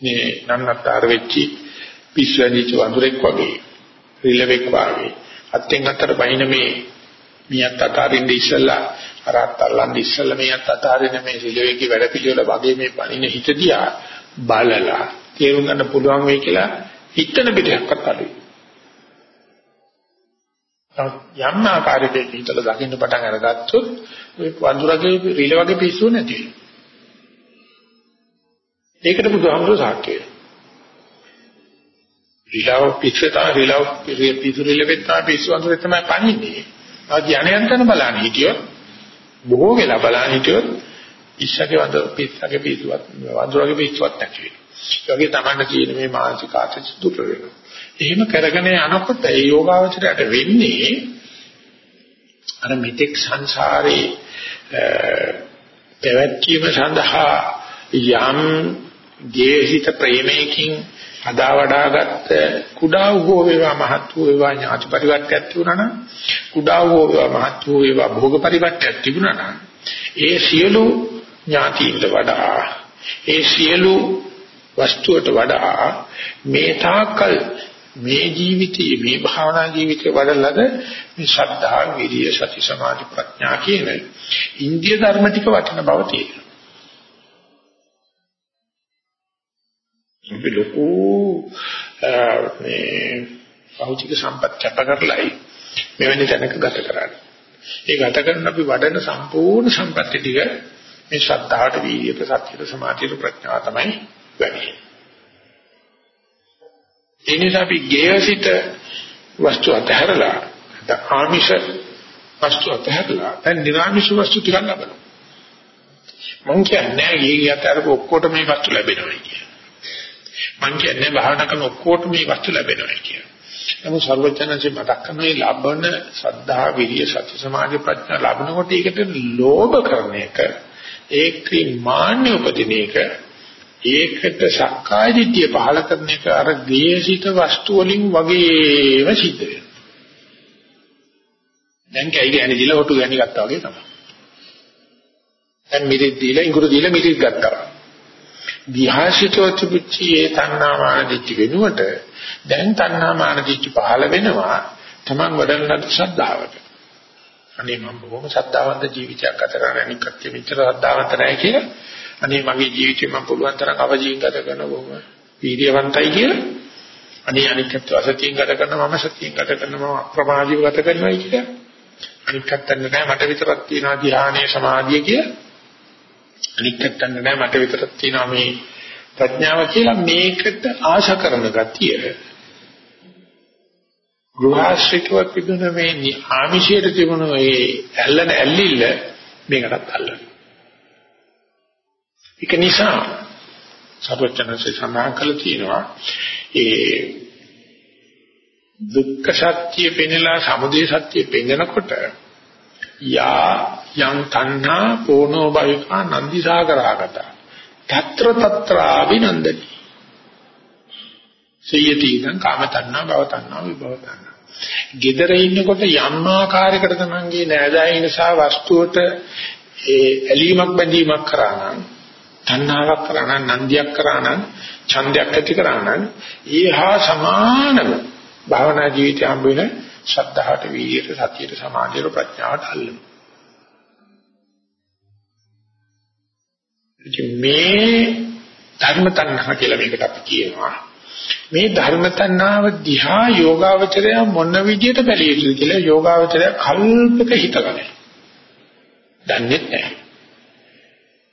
මේ නන්නතර වෙච්චි පිස්සු ඇදිච්ච වඳුරෙක් වගේ රිලෙවෙක් වගේ අත්ෙන් අතට බහින මේ මියත් අතාරින්න ඉස්සලා අර අතල්ලන් ඉස්සලා මියත් අතාරින්න මේ රිලෙවෙක්ගේ වැඩ පිළිවෙල වගේ මේ පණින හිත දිහා බලලා තේරුම් ගන්න පුළුවන් වෙයි කියලා හිතන පිටයක්වත් අඩුයි. යම් ආකාරයකින් හිතලා දකින්න පටන් අරගත්තොත් ඔය වඳුරගේ රිල වගේ පිස්සු නැති වෙනවා. ඒකට බුදුහාමුදුරුවෝ සාක්ෂි වෙනවා. රිලව පිස්සතා රිලව පිස්සු රිල වෙත්තා පිස්සු වඳුරේ තමයි පණින්නේ. ආ ධානයන් කරන බලන්නේ හිටියොත් බොහෝ වෙලා බලන්නේ හිටියොත් ඉස්සගේ වඳුර පිස්සගේ පිස්සුවත් වඳුරගේ පිස්සුවත් නැති වෙනවා. ඒ වගේ තමයි තියෙන මේ මානසික ආතති දුක වෙනවා. එහෙම කරගෙන යනකොට ඒ යෝගාවචරයට වෙන්නේ අර මෙතෙක් සංසාරේ පැවැත්වීම සඳහා යම් දේහිත ප්‍රේමයකින් අදා වඩාගත් කුඩා වූ වේවා මහත් වූ වේවා ඥාති පරිවර්තයක් තිබුණා නම් කුඩා වූ වේවා මහත් වූ වේවා භෝග පරිවර්තයක් තිබුණා නම් ඒ සියලු ඥාතියින්ට වඩා ඒ සියලු වස්තුවට වඩා මේ තාකල් මේ ජීවිතයේ මේ භාවනා ජීවිතේ වඩලද මේ ශ්‍රද්ධා, විරිය, සති, සමාධි, ප්‍රඥා කියන ඉන්දිය ධර්ම ටික වටින බව තියෙනවා. අපි ලොකු මේ භෞතික සම්පත් කැප කරලායි මෙවැනි තැනක ගත කරන්නේ. ඒ ගත කරන අපි වඩන සම්පූර්ණ සම්පත් ටික මේ ශ්‍රද්ධාවට, වීර්යයට, සතියට, සමාධියට, ප්‍රඥාව තමයි වැඩි. ඒ නිසා අපි ගේයසිත වස්තු අතහැරලා ආමිෂ වස්තු අතහැරලා දැන් නිර්ආමිෂ වස්තු ටිකක් ලබනවා. මං කියන්නේ ඊ යතර ඔක්කොට මේ වස්තු ලැබෙනවා කියන. මං කියන්නේ භාවනා කරන ඔක්කොට මේ වස්තු ලැබෙනවා කියන. නමුත් සර්වඥාන්සේ මතක් කරන මේ ලබන සද්ධා විරිය සති සමාධි ප්‍රඥා ලබනකොට ඒකට ලෝභ කරන එක ඒකේ මාන්‍ය උපදින එක ඒකට සක්කාය දිට්ඨිය පහල කරන එක අර ගේසිත වස්තු වලින් වගේම සිද්ධ වෙනවා. දැන් කයි ගෑණි දිලා හොටු ගෑණි ගත්තා වගේ තමයි. දැන් මිරිත් දීලා ඉඟුරු දීලා මිරිත් ගත්තා. විහාසිතෝ තිබුච්චේ තණ්හාමාන දිට්ඨි වෙනුවට දැන් තණ්හාමාන දිට්ඨි පහල වෙනවා තමන් වඩන ලද ශ්‍රද්ධාවට. අනේ මම බොහොම ශ්‍රද්ධාවන්ත ජීවිතයක් ගත කරන අනික් කච්චි මෙච්චර ශ්‍රද්ධාවන්ත නැහැ කියලා අනේ මගේ ජීවිතේ මම පුළුවන් තරම් අවජීන් ගත කරන බොහොම වීර්යවන්තයි කියලා. අනේ අනිත්‍යත්ව අසතියෙන් ගත කරන මම සතියෙන් ගත කරන මම අප්‍රමාදීව ගත කරනවායි කියලා. අනිත්‍යත්වන්න නෑ මට විතරක් තියෙනවා ධ්‍යානයේ සමාධිය කියලා. අනිත්‍යත්වන්න නෑ මට විතරක් තියෙනවා මේ ප්‍රඥාව කියලා මේකට ආශා කරන ගතිය. ගෘහාශ්‍රිතව තිබුණ මේ ආමිෂයට තිබුණ ඒ ඇල්ලන ඇල්ලිල්ල මේකටත් අල්ලනවා. ඒක නිසා සර්වඥන්සේ සඳහන් කළ තියෙනවා ඒ දුක්ඛ සත්‍ය පෙන්නලා සමුදය සත්‍ය පෙන්නකොට යා යං තණ්හා පෝනෝ භවිකා නන්දි සාගරාගත. తත්‍ර తත්‍ර අභිනන්දති සියති ඉදං කාම තණ්හා භව තණ්හා විභව තණ්හා. gedara ඉන්නකොට යම් ආකාරයකට තමන්ගේ නෑදෑයින සහ වස්තුවට ඒ ඇලීමක් බැඳීමක් කරා නම් තණ්හාවක් කරා නම් නන්දියක් කරා නම් ඡන්දයක් ඇති කරා නම් ඊහා සමානම භාවනා ජීවිතය හම්බ වෙන ශ්‍රද්ධාවට වීර්යයට සතියට සමාධියට ප්‍රඥාවට අල්ලමු. මේ ධර්ම තණ්හා කියලා මේකට අපි කියනවා. මේ ධර්ම තණ්හාව දිහා යෝගාවචරය මොන විදියට බැලිය යුතුද කියලා යෝගාවචරය කල්පක හිතලා නැහැ. දන්නේ නැහැ.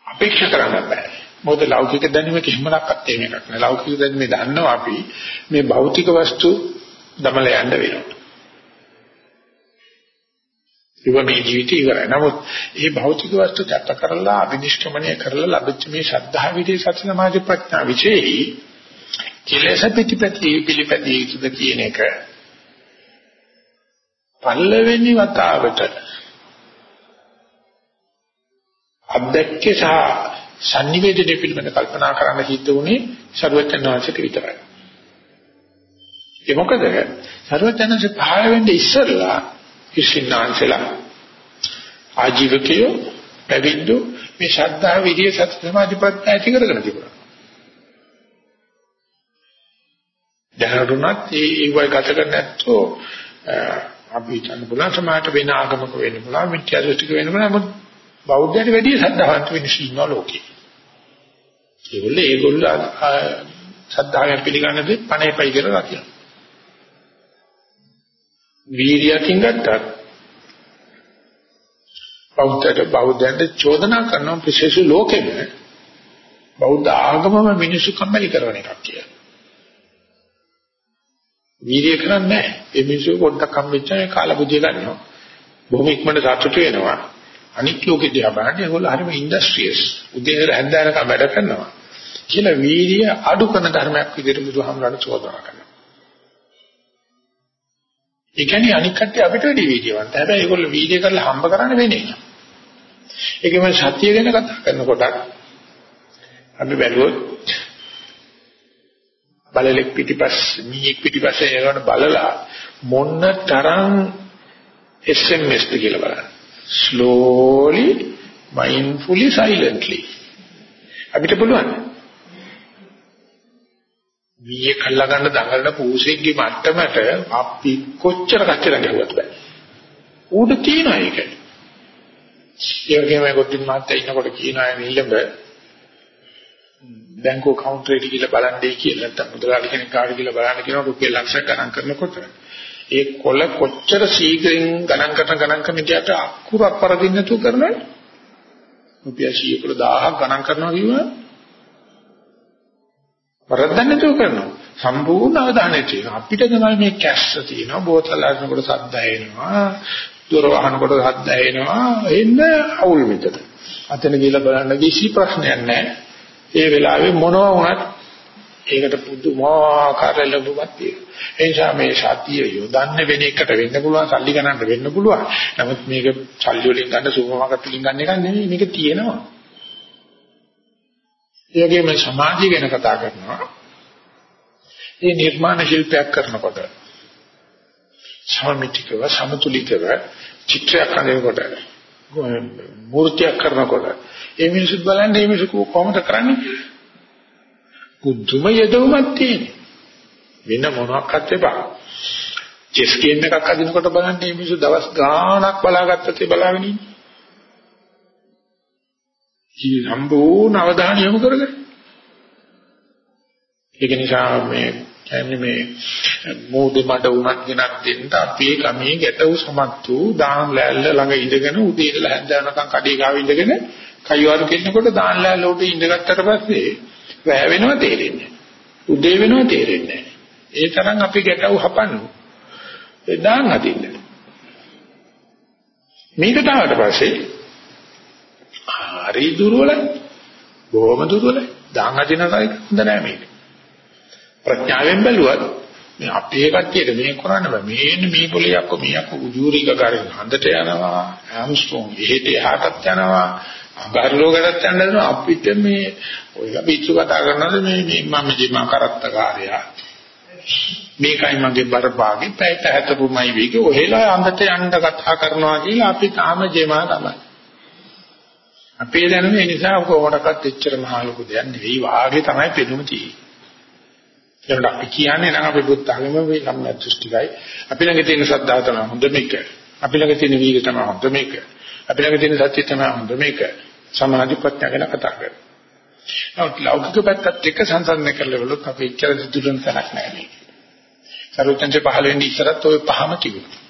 අපේක්ෂා කරන්න බෑ. මොකද ලෞකික දැනුමක හිමලක්වත් තියෙන එකක් නෑ. ලෞකික දැනුමේ දන්නවා අපි මේ භෞතික වස්තු දමල යන්න වෙනවා. ඉව මේ ජීවිතය ඉවරයි. නමුත් මේ භෞතික වස්තු දත්ත කරලා අභිනිෂ්ක්‍මණය කරලා ලැබෙච්ච මේ ශ්‍රද්ධා විදේ සති සමාධි ප්‍රඥා විශේෂයි. කෙලෙස පිටිපැති පිළිපැදී යුතුද කියන එක. පල්ලවෙනි වතාවට අධ්‍යක්ෂ සහ sannivedana පිළිබඳ කල්පනා කරන්න සිද්ධ වුණේ ਸਰවඥාන්සිට විතරයි. ඒ මොකද? ਸਰවඥාන්සේ පහළ වෙන්නේ ඉස්සෙල්ලා කිසිනාන්සලා ආජීවකයෝ පැවිද්දෝ මේ ශ්‍රද්ධා විරිය සති සමාධි ප්‍රඥා ඇති කරගෙන තිබුණා. දැනරුණත් ඒ ඒ වගේ ගත කරන්නේ නැත්තෝ අපි හිතන්න පුළුවන් සමාජයට වෙන ආගමක වෙන්න පුළුවන් මිත්‍යා දෘෂ්ටික වෙන්න පුළුවන් නමුත් බෞද්ධයට වැඩිය සද්ධාවන්ත මිනිස්සු ඉන්නවා ලෝකේ. ඒගොල්ලෝ ඒගොල්ලෝ සද්ධාවෙන් පිළිගන්න දේ පණේපයි කියලා රකින්න. වීර්යයෙන් ගත්තත් බෞද්ධයට බෞද්ධයන්ට චෝදනා කරන විශේෂ ලෝකෙම බෞද්ධ ආගමම මිනිස්සු කම්මැලි කරන එකක් කියලා. වීර්ය කරන්නේ නැහැ. ඒ මිනිස්සු පොඩ්ඩක් හම්බෙච්චා ඒ කාලබුදිය ගන්නවා. බොහොම ඉක්මනට සතුටු වෙනවා. අනික් ලෝකෙ දිහා බලන්නේ ඒගොල්ලෝ හරිම ඉන්ඩස්ට්‍රියස්. උදේ ඉඳලා හැන්දෑනකම් වැඩ කරනවා. කියලා වීර්ය අඩු කරන ධර්මයක් විදිහට බුදුහාමරණ චෝදනා කරනවා. ඒ කියන්නේ අනික් කට්ටිය අපිට වැඩි වීර්යවන්ත. හැබැයි ඒගොල්ලෝ වීර්ය කරලා හම්බ කරන්න වෙන්නේ නැහැ. ඒකම සත්‍ය ගැන කතා කරනකොට අපි බැලුවොත් බලලෙක් පිටිපස් මීයක් පිටිපස්ස යනකොට බලලා මොන්න තරම් SMS ද කියලා බලන්න. slowly mindfully silently අපිට පුළුවන් මීයේ කල්ලා ගන්න දඟලන පූසෙක්ගේ මට්ටමට අපි කොච්චර කච්චර ගැහුවත් බෑ. ඌට තියෙනවා ඒක. ඒ වගේම ගොඩින් මාත්‍යා ඉන්නකොට කියනවා නිලඹ බැංකුව කවුන්ටරේට ගිහලා බලන්නේ කියලා නැත්නම් මුදලාලි කෙනෙක් කාට ගිහලා බලන්න කියනවා රුපියල් ලක්ෂ ගණන් කරනකොට ඒ කොළ කොච්චර ශීඝ්‍රයෙන් ගණන් කරන ගණන් කරන කියට අකුරක් පරදින්න තු කරනවා රුපියල් 100 1000ක් ගණන් කරනවා කිව්වා වරද්දන්න තු කරනවා සම්පූර්ණ අවධානය තියෙනවා අපිට තමයි මේ කැස්ස තියෙනවා බෝතල් අරනකොට සද්ද ඇහෙනවා දොර වහනකොට සද්ද ඇහෙනවා එන්න අවුල් මෙතන අතන ගිහලා බලන්න කිසි ප්‍රශ්නයක් නැහැ ඒ වෙලාවේ මොනවා වුණත් ඒකට පුදුමාකාර ලැබුමක් තියෙනවා. ඒ නිසා මේ සතිය යොදන්නේ වෙන එකට වෙන්න පුළුවන්, සල්ලි ගන්නට වෙන්න පුළුවන්. නමුත් මේක සල්ලි වලින් ගන්න සුපර් මාකට් වලින් ගන්න එක නෙමෙයි. මේක තියෙනවා. ඒ වගේම සමාධිය ගැන කතා කරනවා. මේ නිර්මාණ ශිල්පයක් කරනකොට සමමිතිකව සමතුලිතව චිත්‍රයක් හදනකොට මූර්තියක් කරනකොට ඒ මිනිස්සුත් බලන්නේ මේ මිනිස්සු කොහොමද කරන්නේ පුදුම යදවමක් තියෙන වෙන මොනවාක්වත් එපා. චෙස් ගේම් එකක් අදිනකොට බලන්නේ මේ මිනිස්සු දවස් ගාණක් බලාගත්තත් ඒ බලාගෙන ඉන්නේ. ජී සම්පූර්ණ අවධානය යොමු කරගෙන. ඒක නිසා මේ කියන්නේ මේ මෝදෙ මඩ උනත් ගෙනත් දෙන්න අපේ ගමේ ගැටවු සමත් වූ දාන් ලෑල්ල ළඟ ඉඳගෙන උදේ ඉඳලා හැන්දෑවනකම් කඩේ ගාව ඉඳගෙන කයිවාරු කෙන්නකොට දාන් ලෑල්ල උඩ ඉඳගත්තට පස්සේ වැය වෙනව තේරෙන්නේ උදේ වෙනව තේරෙන්නේ ඒ තරම් අපි ගැටවු හපන්නු. ඒ දාන් අදින්න. මේකට ආවට පස්සේ හරි දුර්වලයි බොහොම දුර්වලයි දාන් අදිනකයි හොඳ නෑ මේක ප්‍රඥාවෙන් බැලුවත් මේ අපේ කට්ටියට මේ කරන්න බෑ. මේන්නේ මේ පොලේ යක්ක මේ යක්ක උජූරික කරගෙන හන්දට යනවා. හැම්ස්ට්‍රෝන් එහෙට එහාටත් යනවා. අගාරලෝකටත් යනවා අපිට මේ ඔය පිටු කතා කරනවාද මේ මේ මම ජීමා කරත්තකාරයා. මේකයි මගේ බරපාගේ පැයට හැතපුමයි වේගේ ඔහෙලා අඳට යන්න කතා කරනවා කියලා අපි තාම ජීමා තමයි. අපේ දැනුම ඒ නිසා කොහොමඩක්වත් එච්චර මහ ලොකු දෙයක් නෙවෙයි වාගේ තමයි පෙනුම තියෙන්නේ. ඒකට අපි කියන්නේ නම් අපි බුද්ධ ධර්මම මේ සම්මිය දෘෂ්ටිකයි. අපි ළඟ තියෙන ශ්‍රද්ධාව තමයි හොඳ මේක. අපි ළඟ තියෙන වීර්ය තමයි හොඳ මේක. අපි ළඟ තියෙන සත්‍ය තමයි හොඳ මේක. සමාධි ප්‍රඥා ගැන කතා කරනවා. නමුත් ලෞකික පැත්තත් එක්ක සංසන්දනය කරලා බලුත් අපි ඉච්ඡර දිදුලන තැනක් නැහැ මේක. සරුවචන්සේ පහළ වෙන්නේ ඉස්සරත් ওই පහම තිබුණා.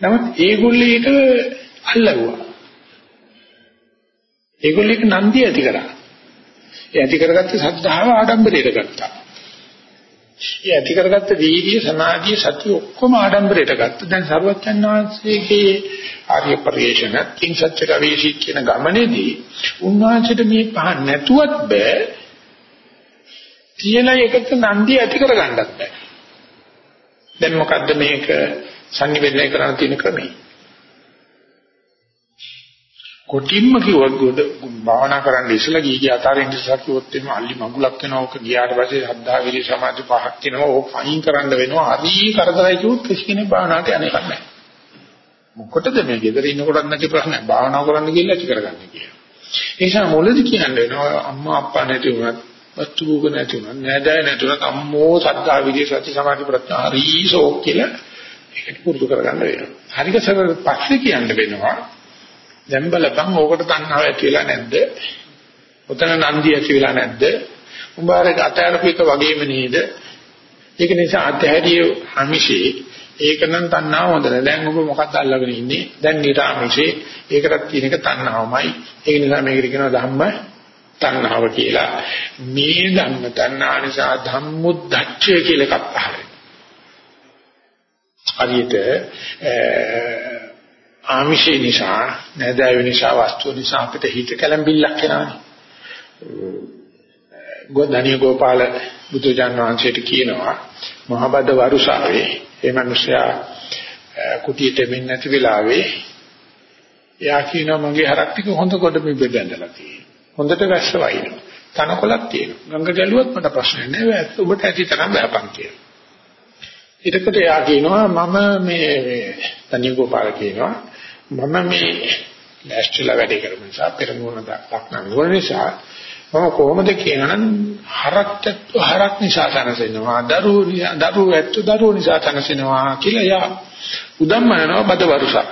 නමුත් ඒගොල්ලෝ ඒක අල්ලගුවා. ඒගොල්ලෝ ඒක නන්දි ඇති කරා. ඒ ඇති කරගත්ත සද්ධාව ආඩම්බරයට ගත්තා. ඒ ඇති කරගත්ත වීර්ය සමාධිය සතිය ඔක්කොම ආඩම්බරයට ගත්තා. දැන් සරුවචන් වහන්සේගේ ආර්ය පරිශ්‍රණ කිං සත්‍ය ගවේෂී කියන ගමනේදී උන්වහන්සේට මේ පහ නැතුවත් බෑ. තියෙන එකට නන්දි ඇති කරගන්නත් බෑ. දැන් මොකද්ද මේක සංනිවේදනය කරන්න තියෙන ක්‍රමය? කොටින්ම කිව්වොත් ගොඩ භාවනා කරන්න ඉස්සලා ගිහි අතාරින්න ඉස්සලා කිව්වොත් එimhe අල්ලි මඟුලක් වෙනවා ඕක ගියාට පස්සේ ශ්‍රද්ධා විරි සමාධි පහක් වෙනවා ඕක අයින් කරන්න වෙනවා. හරි කරදරයි කිව්වොත් කිසි කෙනෙක් භාවනාවට යන්නේ නැහැ. මොකටද මේ ගෙදර ඉන්නකොටත් නැති ප්‍රශ්නයක් භාවනා කරන්න ගිහලා ඇති කරගන්නේ කියලා. ඒ නිසා මොළදි කියන්නේ වෙනවා අම්මා අප්පා නැති වුණත් වස්තු භෝග නැතුණා නෑදෑ නැතුණා අම්මෝ සද්ධා විදියේ සති සමාධි ප්‍රඥා හරිසෝ කියලා ඒකට පුරුදු කරගන්න වෙනවා. හරිකසර පස්සේ කියන්න වෙනවා. දැන් බලපන් ඕකට තණ්හාව ඇති වෙලා නැද්ද? උතන නන්දි ඇති වෙලා නැද්ද? උඹ අර අතහැරපු එක වගේම නේද? ඒක නිසා අතහැරිය අමිෂේ ඒක නම් තණ්හාව හොඳ නැහැ. දැන් ඔබ මොකක්ද අල්ලගෙන ඉන්නේ? දැන් නිරාමිෂේ ඒකටත් කියන එක තණ්හාවමයි. ඒක නිසා මේකට කියනවා ධම්ම තණ්හාව කියලා. මේ ධම්ම තණ්හා නිසා ධම්මුද්දච්චය කියලා එකක් පහළ හරියට ආමිෂේ නිසා නැදෑව නිසා වස්තුව නිසා අපිට හිත කැළඹිල්ලක් එනවානේ. ගෝධානිය ගෝපාල බුදුජාන විශ්වයට කියනවා මහබද වරුසාවේ ඒ මිනිසයා කුටියට මෙන්න නැති වෙලාවේ එයා කියනවා මගේ හරක් ටික හොඳ කොට මේ බෙදලා තියෙනවා. හොඳට වැස්ස වයින්නවා. තනකොළක් තියෙනවා. ගංගා ගැලුවත් මට ප්‍රශ්න නැහැ. ඔබට ඇති තරම් බෑපන් කියලා. ඊටකට එයා කියනවා මම මේ තනිය ගෝපාල කියනවා මම මේ ලෑස්තිලා වැඩේ කරපු නිසා පෙරමුණ දක්වන්න ඕන නිසා මම කොහොමද කියනනම් හරක්ට හරක් නිසා තනසෙනවා දරුවෝ දරුවෝ ඇත්ත දරුවෝ නිසා තනසෙනවා කියලා යා උදම්මනනවා බද වරුසක්.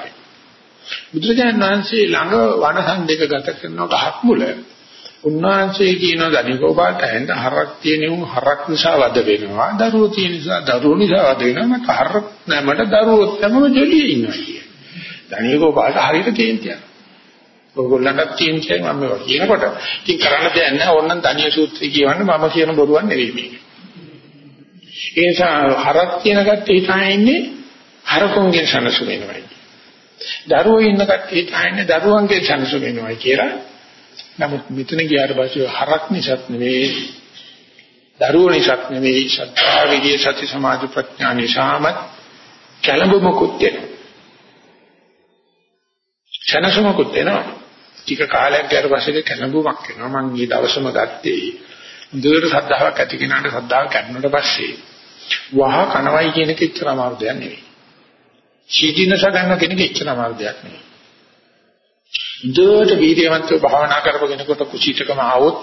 බුදුරජාණන් වහන්සේ ළඟ වනසන් දෙක ගත කරන ගහක් මුල උන්වහන්සේ කියනවා දනිකෝපාට ඇහෙන්න හරක් තියෙන උන් හරක් නිසා වද වෙනවා දරුවෝ තියෙන නිසා දරුවෝ නිසා වද වෙනවා මට හරක් නෑ මට දරුවෝ තමම ජොලියේ ඉන්නවා කිය. දනිකෝපාට හරියට කේන්තියක්. ඔයගොල්ලන්ට තියෙන්නේ මම මේවා කියනකොට ඉතින් කරන්න දෙයක් නැහැ ඕනනම් ධනිය සූත්‍රය කියවන්න මම කියන බොරුවක් නෙවෙයි මේක. ඒ නිසා හරක් කියන කට්ටිය හිතා ඉන්නේ හරකුන්ගෙන් සනසු වෙනවයි. දරුවෝ ඉන්න කට්ටිය හිතා ඉන්නේ දරුවන්ගෙන් සනසු වෙනවයි කියලා. නමුත් මෙතන ගියාට පස්සේ හරක් නිසාත් නෙවෙයි දරුවෝ නිසාත් නෙවෙයි සත්‍යා විදියේ සති සමාධි ප්‍රඥා නිසාමත් කලඹමුකුත් වෙනවා. සනසුමකුත් වෙනවා. ටික කාලයක් ගියාට පස්සේ කැළඹුමක් වෙනවා මම ඊ දවසම ගත්තේ දුර සද්ධාාවක් ඇති කෙනාට සද්ධාව කැඩුණට පස්සේ වහ කනවයි කියන එක ඉච්චර අමාරු දෙයක් නෙවෙයි. සීදීනස ගන්න කෙනෙක් ඉච්චර අමාරු දෙයක් නෙවෙයි. දුරට වීර්යවන්තව භාවනා කරපු කෙනෙකුට කුසීතකම ආවොත්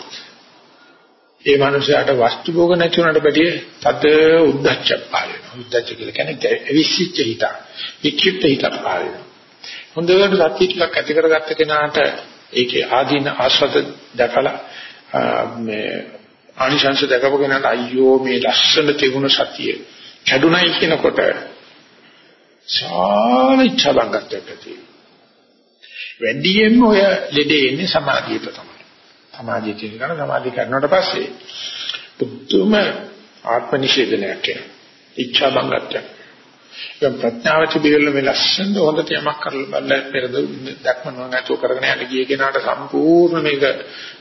ඒ මනුස්සයාට වස්තු භෝග නැති වුණාට බැදී තද උද්දච්ච පහල වෙනවා උද්දච්ච කියලා කියන්නේ විශ්චිච්ච හිත වික්ෂිප්ත හිත පහල වෙනවා හොඳට සත්‍ය ටිකක් ඇති කරගත්ත කෙනාට ඒකේ ආදීන ආස්වාද දැකලා මේ ආනිශංශ දැකපු කෙනාට අයියෝ මේ ලස්සන තිබුණ සතිය කැඩුනයි කියනකොට සාලිච්ඡ බංගත්වයක් ඇති වැඩියෙන්ම ඔය ලෙඩේ එන්නේ සමාධියට තමයි. සමාධිය තියෙන කෙනා සමාධිය කරනකොට පස්සේ පුදුම ආත්ම නිෂේධනයක් එනවා. ඉච්ඡා බංගත්වයක් දැන් ප්‍රඥාවට බිරල මේ ලස්සන හොඳට යමක් කරලා බලලා පෙරද දැක්ම නොනැතුව කරගෙන යන ගිය කෙනාට සම්පූර්ණ මේක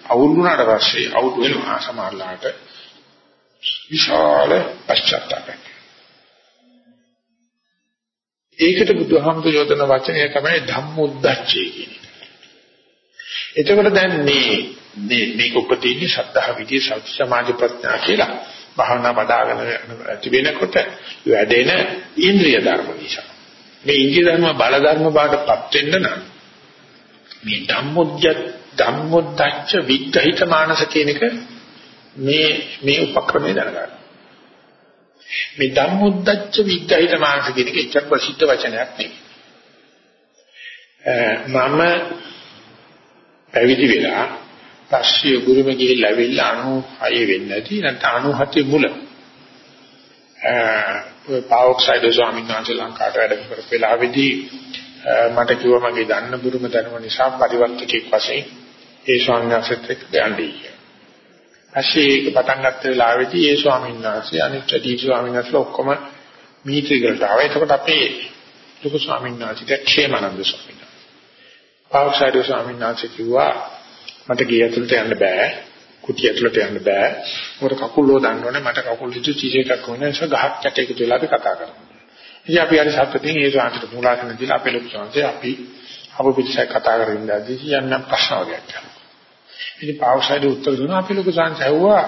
අවුල් වුණාට පස්සේ අවුල් වෙනවා සමහරලාට විශාල පශ්චාත්තාපයක්. ඒකට බුදුහාමුදුර යොදන වචනය තමයි ධම්මොද්දච්චය කියන්නේ. එතකොට දැන් මේ මේ මේක උපදීන්නේ ශ්‍රද්ධා විදියේ සත්‍ය සමාධි ප්‍රඥා කියලා. භාවනා බදාගෙන ඇති වෙනකොට වැඩෙන ඉන්ද්‍රිය ධර්ම නිසා. මේ ඉන්ද්‍රිය ධර්ම බල ධර්ම බාටපත් වෙන්න නම් මේ ධම්මොද්ද ධම්මොද්දච්ච විග්‍රහිත මානස කියන එක මේ මේ උපක්‍රමයේ දැනගන්න. මේ ධම්මොද්දච්ච විග්‍රහිත මානස කියන එක එච්චර ප්‍රසිද්ධ වචනයක් නෙවෙයි. මම පැවිදි වෙලා පස්සේ ගුරුම ගිහිල්ලා ඇවිල්ලා 96 වෙන්නේ නැති නැත්නම් 97 මුල. අ පාවොක්සයිඩ් ස්වාමීන් වහන්සේ ලංකාවට වැඩ කරපු වෙලාවේදී මට කිව්වා මගේ දන්න බුරුම දැනුම නිසා පරිවර්තකෙක් වශයෙන් ඒ ස්වාමීන් වහන්සේත් එක්ක යන්නේ. ඇයි ඒක පටන් ගත්ත වෙලාවේදී ඒ ස්වාමීන් වහන්සේ අනිත් ටී ස්වාමීන් වහන්සේලා ඔක්කොම මීත්‍රිගලට ආවා. එතකොට අපේ ලොකු ස්වාමීන් වහන්සේ ක්ෂේමානන්ද ස්වාමීන් වහන්සේ. පාවොක්සයිඩ් ස්වාමීන් වහන්සේ කිව්වා මට ගේ ඇතුළට යන්න බෑ. කුටි ඇතුළට යන්න බෑ. මොකද කකුල් හොදන්න ඕනේ. මට කකුල් හිතු චීසයක්ක් ඕනේ. ඒක ගහක් යටේක තුලා අපි කතා කරමු. ඉතින් අපි හරි සත්‍යයෙන් ඒ සාන්තිට මූලාසන දීලා අපේ ලොකු සංසේ අපි අප පිටසයි කතා කරගෙන ඉඳදී යන්න ප්‍රශ්න වගේක් කරනවා. ඉතින් පාවසයිද උත්තර දුන්නා අපි ලොකු සංසේ ඇහුවා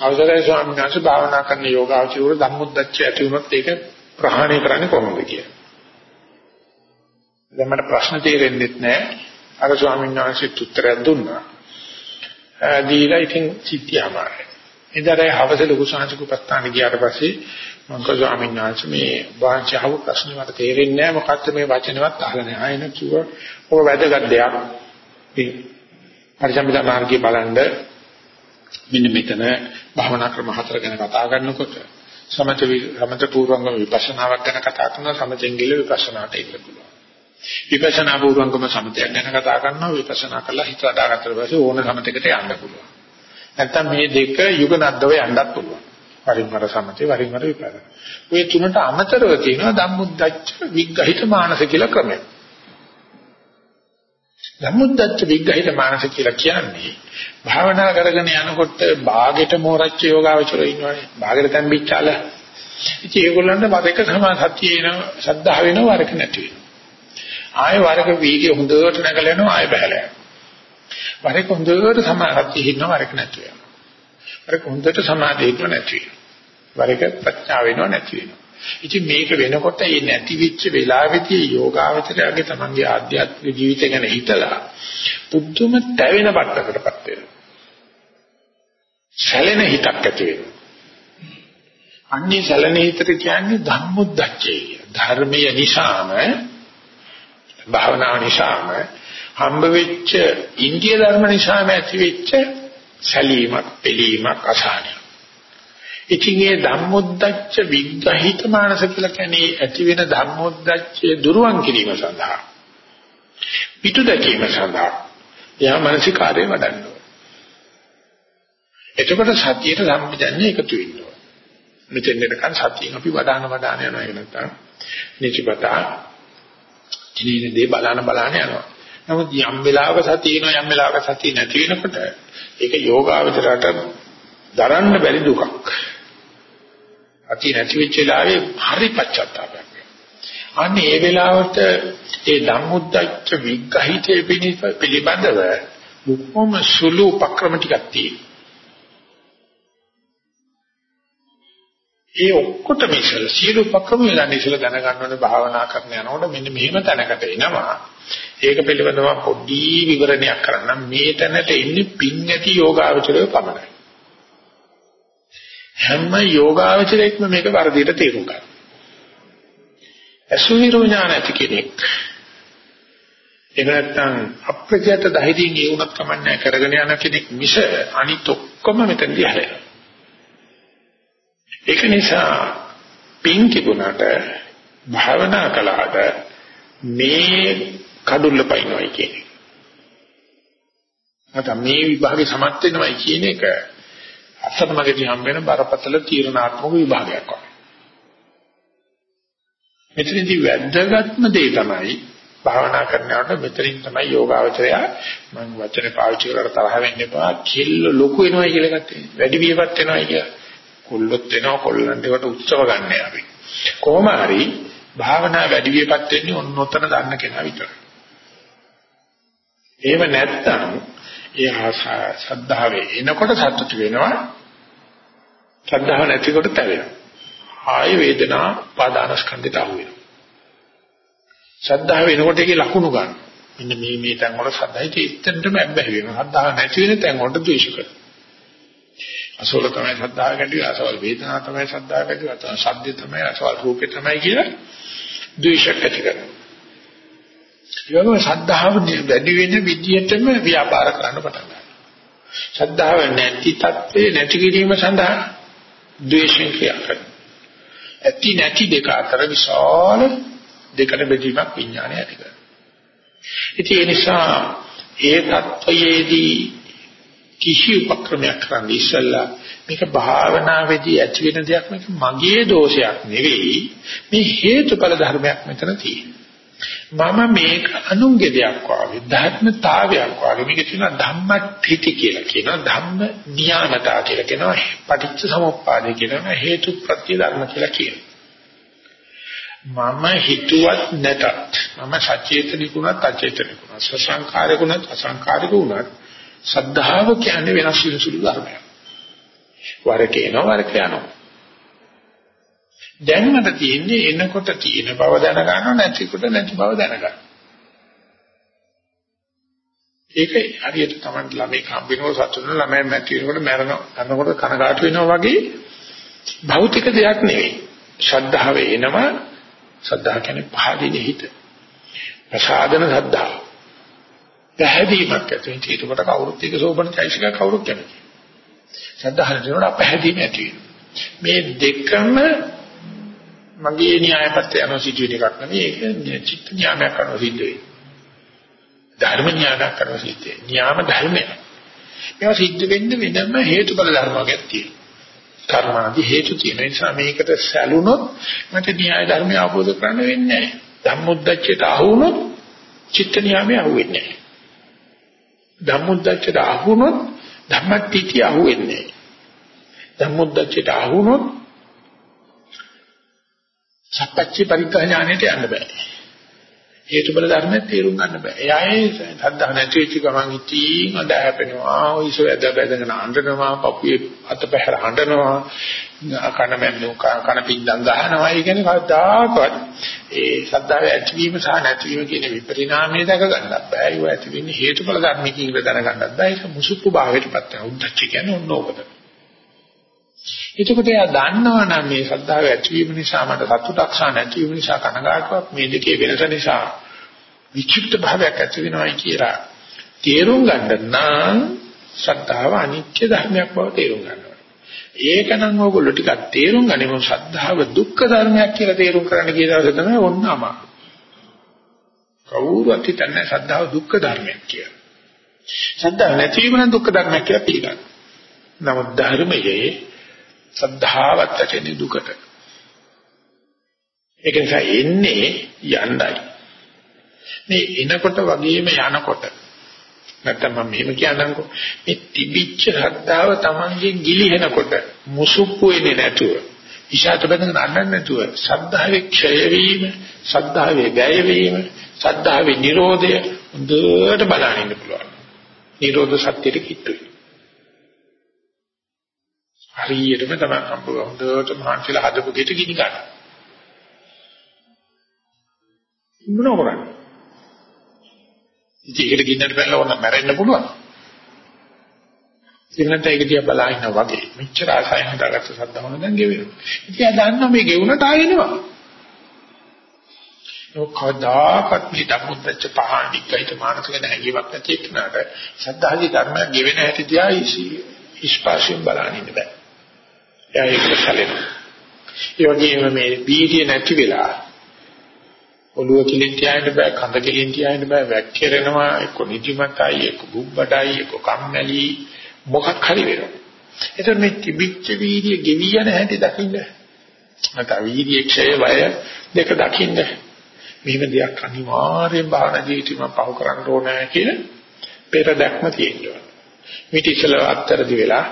අවසරයි ස්වාමීන් වහන්සේ භාවනා කරන යෝගාචරවල ධම්මොද්දච්ච ඇති වුණොත් ඒක ප්‍රහාණය කරන්නේ කොහොමද කියලා. දැන් මට ප්‍රශ්න තේරෙන්නේ නැහැ. අර ස්වාමීන් වහන්සේත් උත්තරයක් දුන්නා. දීලා ඉතින් සිද්ධියමාරයි. ඉඳලා හවස ලොකු සංස්කෘපස්ථාන ගියාට පස්සේ මම කිව්වා ස්වාමීන් වහන්සේ මේ වාංශය අහපු ප්‍රශ්නේ මට තේරෙන්නේ නැහැ මොකක්ද මේ වචනවත් අහලා නැහැ. ආයෙන කිව්වා ඔය වැදගත් දෙයක්. මේ පරිසම්පදා මාර්ගයේ බලන්න මෙන්න මෙතන භවනා ක්‍රම හතර ගැන කතා කරනකොට සමත සමත පූර්වංගම විපස්සනාවක් ගැන කතා කරනවා සමතෙන් ගිල විපස්සනාට එන්න පුළුවන්. විපස්සනා පූර්වංගම සමතයක් ගැන කතා කරනවා විපස්සනා කළා හිත අදාගත්තට පස්සේ ඕන සමතයකට යන්න පුළුවන්. නැත්තම් මේ දෙක යුගනද්දව යන්නත් පුළුවන්. වරින් වර සමතේ වරින් වර විපස්සනා. ඔය තුනට අමතරව තියෙනවා ධම්මුද්දච්ච විග්‍රහිත මානස කියලා ක්‍රමයක්. ධම්මුද්දච්ච විග්‍රහිත මානස කියලා කියන්නේ භාවනා කරගෙන යනකොට ਬਾගෙට මෝරච්ච යෝගාවචරය ඉන්නවනේ. ਬਾගෙට තැම්බිච්චාල. ඉතින් ඒගොල්ලන්ට වරක සමා සතිය එන සද්ධා වෙනව වරක නැති වෙනවා. ආයෙ වරක වීර්ය හොඳට නැගලා යනවා ආයෙ බහැලා යනවා. වරක හොඳට සමාධිය හිටිනවා වරක නැති වෙනවා. වරක හොඳට සමාධිය හිටිනවා නැති වෙනවා. වරක ප්‍රඥාව වෙනවා නැති වෙනවා. ඉතින් මේක වෙනකොට මේ නැති වෙච්ච වෙලාවෙදී යෝගාවචරයගේ තමන්ගේ ආධ්‍යාත්මික ජීවිතය ගැන හිතලා පුදුම තැවෙන බට්ටකටපත් වෙනවා. සැලෙන හිතක් ඇති වෙනවා. අන්නේ සැලෙන හිතට කියන්නේ ධම්මොද්දච්චය. ධර්මය නිසාම භාවනාව නිසාම හම්බ වෙච්ච ඉන්දිය ධර්ම නිසාම ඇති වෙච්ච සැලීමක්, පිළීමක්, අසහනයක්. ඉතින් මේ ධම්මොද්දච්ච විග්‍රහිත මානස කියලා කියන්නේ ඇති වෙන ධම්මොද්දච්චය දුරුවන් කිරීම සඳහා පිටු දැකීම සඳහා එයා මානසිකාරය වඩන්න ඕන. එතකොට සතියට සම්පජන්‍ය එකතු වෙන්න ඕන. මෙතෙන් දෙනකන් සතියෙන් අපි වඩාන වඩාන යනවා ඒක නැත්නම් නිචිපතා දිනේ දේ බලන බලන යනවා. නමුත් යම් වෙලාවක සතිය එනවා යම් වෙලාවක සතිය නැති වෙනකොට ඒක යෝගාවචරයට දරන්න බැරි දුකක්. අති නැති වෙච්ච වෙලාවේ හරි පච්චත්තාපයක්. අන්න ඒ වෙලාවට ඒ ධම්මුද්දච්ච විග්‍රහිතේ පිළිබඳව බොහොම සුළු උපක්‍රම ටිකක් තියෙනවා. ඒ ඔක්කොටම ඉස්සල සියලු උපක්‍රම වෙලා ඉස්සල දැනගන්න ඕනේ භාවනා කරන යනකොට මෙන්න මෙහෙම තැනකට එනවා. ඒක පිළිබඳව පොඩි විවරණයක් කරන්න මේ තැනට එන්නේ පින් නැති යෝගාවචරය පමණයි. හැම යෝගාවචරයක්ම මේක වර්ධිත තේරුම් ගන්න. අසුවිරු ඥාන ඇති කෙනෙක්. එහෙම නැත්නම් අප්‍රජාත ධෛර්යයෙන් ඒ උනත් කමන්නේ කරගෙන යන කෙනෙක් මිස අනිත් ඔක්කොම මෙතනදී හැරෙනවා. ඒක නිසා පින් තිබුණාට භාවනා කළාට මේ කඩුල්ල පයින්නයි කියන්නේ. නැත්නම් මේ විභාගේ සමත් වෙනවයි කියන එක අසතමගදී හම් වෙන බරපතල තීරණාත්මක විභාගයක් වගේ. මෙතනදී වැදගත්ම දේ තමයි භාවනා කරනකොට මෙතනින් තමයි යෝගාවචරය මම වචනේ පාවිච්චි කරලා තරහ වෙන්න එපා කිල්ල ලොකු වෙනවා කියලා ගත්තේ. වැඩි වියපත් වෙනවා කියලා. කොල්ලොත් වෙනවා කොල්ලන්ට ඒකට උත්සව ගන්න අපි. කොහොම හරි භාවනා වැඩි වියපත් වෙන්නේ ඔන්න ඔතන දන්න කෙනා විතරයි. එහෙම නැත්නම් ඒ ශ්‍රද්ධාවේ එනකොට සතුට වෙනවා. ශ්‍රද්ධාව නැතිකොට තැවෙනවා. ආය වේදනා පාදානස්කන්ධයට අහු වෙනවා. ශ්‍රද්ධාව එනකොට ඒකේ ලකුණු ගන්න. මෙන්න මේ මේ තැන් වල ශ්‍රද්ධායි තෙත්තෙන්ටම ඇබ්බැහි වෙනවා. ශ්‍රද්ධාව නැති වෙන තැන් වලට ද්වේෂ කරනවා. අසෝල තමයි ශ්‍රද්ධාව ගැටි අසවල් වේදනාව තමයි ශ්‍රද්ධාව ගැටි අසවල් ශබ්දය තමයි අසවල් රූපේ තමයි කියලා ද්වේෂයක් ඇති කරනවා. ඊළඟ ශ්‍රද්ධාව වැඩි වෙන විදියටම ව්‍යාපාර කරන්න පටන් ගන්නවා. ශ්‍රද්ධාව නැති තත්ත්වේ නැති කිරීම සඳහා ද්වේෂයෙන් ක්‍රියා කරනවා. ඇති නැති දෙක අතර විශාල දෙකට බෙදීමක් විඥානය ඇති කරනවා. ඉතින් ඒ නිසා ඒ தත්වයේදී කිසි උපක්‍රමයක් කරන්න ඉස්සෙල්ලා මේක භාවනාවේදී ඇති වෙන දෙයක් මේක මගේ දෝෂයක් නෙවෙයි. මේ හේතුඵල ධර්මයක් මෙතන තියෙනවා. මම මේක අනුන්ගේ දෙයක් වාගේ ධර්මතාවයක් වාගේ මේක කියන ධම්මඨිති කියලා කියනවා. ධම්ම නියාමතා කියලා කියනවා. පටිච්ච සමුප්පාදේ කියනවා. හේතු ප්‍රත්‍ය ධර්ම කියලා කියනවා. මම හිතුවත් නැතත් මම සචේතනිකුණත් අචේතනිකුණත් සසංකාරිකුණත් අසංකාරිකුණත් සද්ධාව කියන්නේ වෙනස් වෙන සුළු ධර්මයක්. වරක එනවා වරක යනවා. දැන් මට තියෙන්නේ එනකොට තියෙන බව දැනගන්න නැතිකොට නැති බව දැනගන්න. ඒක හරියට තමයි ළමයි හම්බෙනකොට සතුටු ළමයි මැටි වෙනකොට මැරෙනවා. අරනකොට කනගාටු වෙනවා වගේ භෞතික දෙයක් නෙවෙයි. ශ්‍රද්ධාව එනවා. ශ්‍රද්ධාව කියන්නේ පහදින හිත. ප්‍රසාදන ශ්‍රද්ධාව. පැහැදීමක් ඇති වෙන ඊට කොට කවුරුත් එක සෝබන චෛසික කවුරුත් කැමති. ශ්‍රද්ධාව නේද අපහැදීම ඇති මේ දෙකම මගේ න්‍යායපත්‍ය යන සිදුවෙන එකක් නෙවෙයි ඒක චිත්ත න්‍යායයක් කරන සිද්ධ වෙයි. ධර්ම න්‍යායයක් කරන සිද්ධ වෙයි. න්‍යාම ධර්මය. මේවා සිද්ධ වෙන්න වෙනම හේතුඵල ධර්ම වර්ගයක් තියෙනවා. කර්මාදි හේතු තියෙන නිසා මේකට සැලුනොත් මට න්‍යාය ධර්මය අවබෝධ කරගන්න වෙන්නේ නැහැ. ධම්මොද්දච්චයට අහුනොත් චිත්ත න්‍යාමය අහුවෙන්නේ නැහැ. ධම්මොද්දච්චයට අහුනොත් ධම්මටිටි අහුවෙන්නේ නැහැ. ධම්මොද්දච්චයට අහුනොත් සත්‍ච්චි පරිග්‍රහ ඥානෙට යන්න බෑ. හේතුබල ධර්මයෙන් තේරුම් ගන්න බෑ. එයාගේ සද්ධා නැති වෙච්ච ගමන් ඉතින් අඳ හැපෙනවා, ඔයිස වැද බැදගෙන අඬනවා, පපුවේ අතපැහැර අඬනවා, කන මැන්නු කන පින්දම් ගහනවා. ඒ කියන්නේ කවදාකවත් ඒ සද්ධාවේ ඇතිවීම සහ නැතිවීම කියන විපරිණාමය දැක ගන්නත් බෑ. ඒව ඇති වෙන්නේ හේතුබල ධර්මකින් දැනගන්නත් බෑ. ඒක මුසුප්පු භාවයටපත් වෙනවා. උද්දච්ච කියන්නේ ඔන්න ඕකද. එතකොට එයා දන්නවනම් මේ ශ්‍රද්ධාව ඇතිවීම නිසා මට සතුටක් සහ නැතිවීම නිසා කනගාටුවක් මේ දෙකේ වෙනස නිසා විචිත්ත භාවයක් ඇති වෙනවයි කියලා තේරුම් ගන්න නම් ශ්‍රද්ධාව අනිත්‍ය ධර්මයක් බව තේරුම් ගන්නවා. ඒකනම් ඕගොල්ලෝ ටිකක් තේරුම් ගනිමු ශ්‍රද්ධාව දුක්ඛ ධර්මයක් කියලා තේරුම් කරන්න කියන දවසේ තමයි ඔන්න අමාරු. කවුරුත් හිතන්නේ ශ්‍රද්ධාව දුක්ඛ ධර්මයක් කියලා. ශ්‍රද්ධාව නැතිවීම නම් දුක්ඛ ධර්මයක් කියලා පිළිගන්නවා. නමුත් ධර්මයේ සද්ධාවත් ඇතිනේ දුකට. ඒක නිසා එන්නේ යණ්ඩයි. මේ එනකොට වගේම යනකොට නැත්තම් මම මෙහෙම කියන්නම්කෝ මේ තිබිච්ච ශ්‍රද්ධාව Tamanගෙන් ගිලිහෙනකොට මුසුප්පු වෙන්නේ නැතුව ඉෂාත බඳගෙන අඬන්නේ නැතුව ශ්‍රද්ධාවේ ක්ෂය වීම ශ්‍රද්ධාවේ වැය වීම ශ්‍රද්ධාවේ නිරෝධය හොඳට බලන්න ඉන්න පුළුවන් නිරෝධ සත්‍යයට කිට්ටුයි හරියටම තමයි අම්බ හොඳට මහන්සිලා හදපු ගෙට ගිනි ගන්න. මොනව කරන්නේ? ඉතින් ඒකට ගින්නට බැලලා ඕන මැරෙන්න පුළුවන්. ඉතින් ඒක දිහා බලා ඉන්නා වගේ මෙච්චර ආසයෙන් හදාගත්ත සද්දාවන දැන් ගෙවෙනවා. ඉතින් ආ දන්නා මේ ගෙවුනට ආයෙනවා. ඔකදාකත් මේ ධම්මොද්දච්ච පහණ්ඩිකයිත මානසික නැගීමක් නැති එක්කනට සද්ධාදී ධර්මයක් ගෙවෙන හැටි දිහා ඉස්පාසියෙන් බලන්න ඉන්න බෑ. එයා ඒකට සැලෙනවා. ඒ වගේම මේ බීජය නැති වෙලා ඔළුව කිලින් තියාගෙන බෑ කඳ කිලින් තියාගෙන බෑ වැක්කිරෙනවා එක්ක නිදිමතයි එක්ක බුබ්බඩයි එක්ක කම්මැලි මොකක් හරි වෙනවා. එතකොට මේ තිබිච්ච වීර්ය ගෙවි යන හැටි දකින්න. නැත්නම් වීර්ය ක්ෂය වය දෙක දකින්න. මෙහෙම දෙයක් අනිවාර්යෙන් භාවනා ජීවිතේම පහු කරන්න ඕනේ කියන පෙර දැක්ම තියෙනවා. මිට ඉස්සල අත්තරදි වෙලා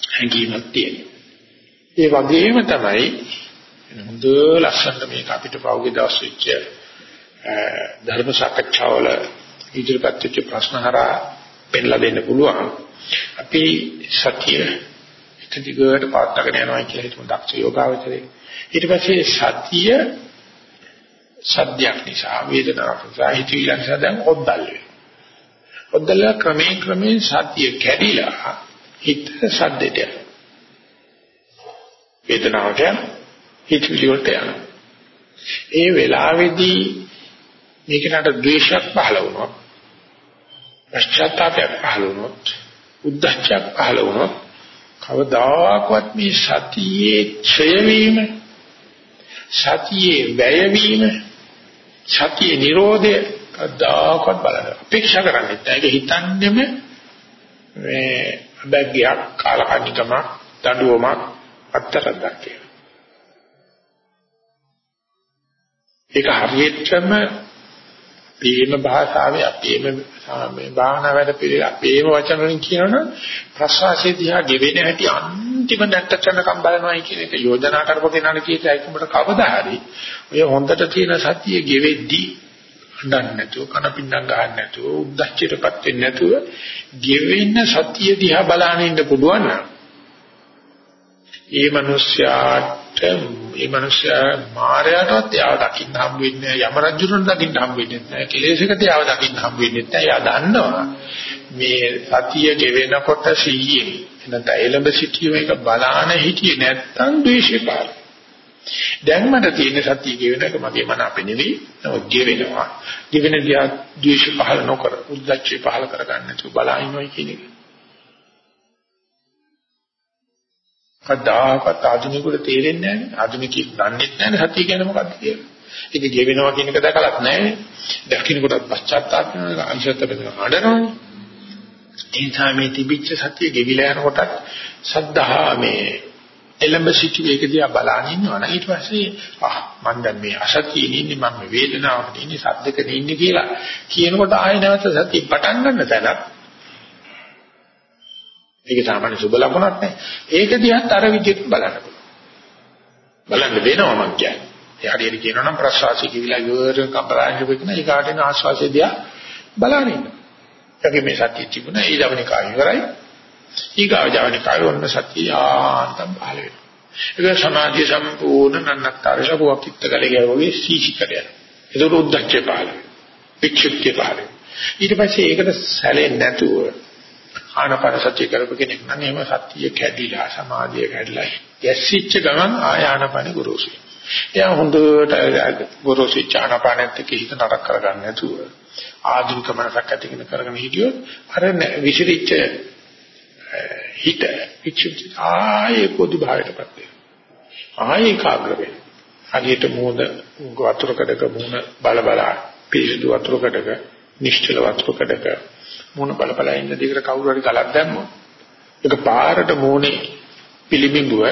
හැඟීමක් තියෙනවා. ඒ වගේම තමයි හොඳ ලස්සනට මේක අපිට පහුගිය දවස් වෙච්ච ධර්ම සාකච්ඡාවල ඉදිරිපත් වෙච්ච ප්‍රශ්න හරහා පෙන්ලා දෙන්න පුළුවන්. අපි සතිය එක දිගට පාත්තගෙන යනවා කියලා හිතමු දක්ෂ යෝගාවචරේ. ඊට පස්සේ සතිය සද්දයක් නිසා වේදනාවක් නිසා හිතවිල්ලක් නිසා දැන් ඔද්දල් වෙනවා. ඔද්දල ක්‍රමයෙන් ක්‍රමයෙන් සතිය කැඩිලා හිත සද්දෙට යනවා. වේදනාවට හිතවිලි වලට යනවා. ඒ වෙලාවේදී මේකට ද්වේෂයක් පහළ වුණොත් පශ්චාත්තාපයක් පහළ වුණොත් උද්දච්චයක් පහළ වුණොත් කවදාකවත් මේ සතියේ ඡය වීම සතියේ වැය වීම සතියේ නිරෝධය කවදාකවත් බලන්න අපේක්ෂා කරන්නේ නැහැ ඒක හිතන්නේම මේ බැග්යක් කාලකන්නිකමක් දඬුවමක් අත්තරක් කියලා. ඒක හරියටම පේම භාෂාවේ අපේම මේ භාවනා වැඩ පිළිවෙල අපේම වචන වලින් කියනවනම් ප්‍රසවාසයේ දිහා ගෙවෙන හැටි අන්තිම නැට්ටචනකම් බලනවායි කියන එක යෝජනා කරපු කෙනාට කියතයි උඹට කවදා හරි ඔය හොඳට තියෙන සතිය ගෙවෙද්දී හඬන්නේ නැතුව කන පින්නම් ගහන්න නැතුව උද්දච්චයටපත් වෙන්නේ නැතුව ගෙවෙන්න සතිය දිහා බලන ඉන්න පුළුවන් නම් ඒ මිනිස්යාට ඒ මිනිස්යා මායයටවත් යාව දකින්න හම් වෙන්නේ යම රජුරන් දකින්න හම් වෙන්නේ නැහැ. කෙලෙසකට යාව දකින්න හම් වෙන්නේ නැහැ. යා දන්නවා මේ සතිය ගෙවෙනකොට සීයේ නැත්නම් එළඹ සිටීම එක බලාන හිටියේ නැත්නම් ද්වේෂය පාර දැන් මට තියෙන සතිය ගෙවෙන එක මගේ මන අපේ නෙවෙයි. නමුත් ගෙවෙනවා. ගෙවෙන දිහා ද්වේෂ පහල නොකර උද්දච්චය පහල කරගන්න නැතුව බලා ඉන්නවයි කියන එක. කවදාකවත් ආධුනිකුට තේරෙන්නේ නැහැ. ආධුනිකයෙක් දන්නේ නැහැ සතිය කියන්නේ මොකක්ද කියලා. ඒක ගෙවෙනවා කියන එක දැකලත් නැහැ. දකින්නකොටත් පශ්චාත්තාප වෙනවා. අංශත බෙදන හඬනවනේ. ඒ නිසා මේ තිබිච්ච සතිය ගෙවිලා යනකොටත් සද්ධා මේ එළඹ සිටි එක දිහා බලන ඉන්නවනේ ඊට පස්සේ ආ මම දැන් මේ අසතියේ ඉන්නේ මම වේදනාවක ඉන්නේ සද්දක ඉන්නේ කියලා කියනකොට ආයෙ නැවත සතිය පටන් ගන්න තැනක් ඒක සාමාන්‍ය සුබ ලකුණක් නේ. ඒක දිහත් අර විදිහට බලන්න පුළුවන්. බලන්න වෙනවා මං කියන්නේ. ඒ හරියට කියනවා නම් ප්‍රසවාසී කිවිලා යෝර කම්පරාංශ වෙකන ඊගාට එන ආශ්වාසය දිහා බලන්න ඉන්න. ඒකේ මේ සතිය තිබුණා ඒ ජවනිකා ඉවරයි. ඊගාව ජවනිකා වොන්න සතිය ආන්තම් පහළ වෙනවා. ඒක සමාධිය සම්පූර්ණ නන්නත්තර ශබුවක් පිටකලේ ගියවගේ සීසිකරය. ඒක උද්දච්චේ පහළ වෙනවා. වික්ෂිප්තිය පහළ වෙනවා. ඊට පස්සේ ඒකට සැලෙන්නේ නැතුව ආනපන සත්‍ය කරපු කෙනෙක් නම් එහෙම සත්‍ය කැඩිලා සමාධිය කැඩිලා යැසිච්ච ගමන් ආයානපන ගුරුසුයි. එයා හොඳට ගුරුසු ඥානපනෙත් එක්ක හිත නරක කරගන්න නැතුව ආධුනික මනසක් ඇතිගෙන කරගෙන හිටියොත් අර විසිරිච්ච හිත විචිත ආයේ පොදු භාවයටපත් වෙනවා. ආයේ කාග්‍ර වෙනවා. හරියට මෝද වතුරකඩක මුණ බල බල පිරිසිදු වතුරකඩක නිශ්චල වතුරකඩක මුණ බල බල ඉන්න දිගට කවුරු හරි ගලක් දැම්මොත් ඒක පාරට මූණේ පිළිබිඹුව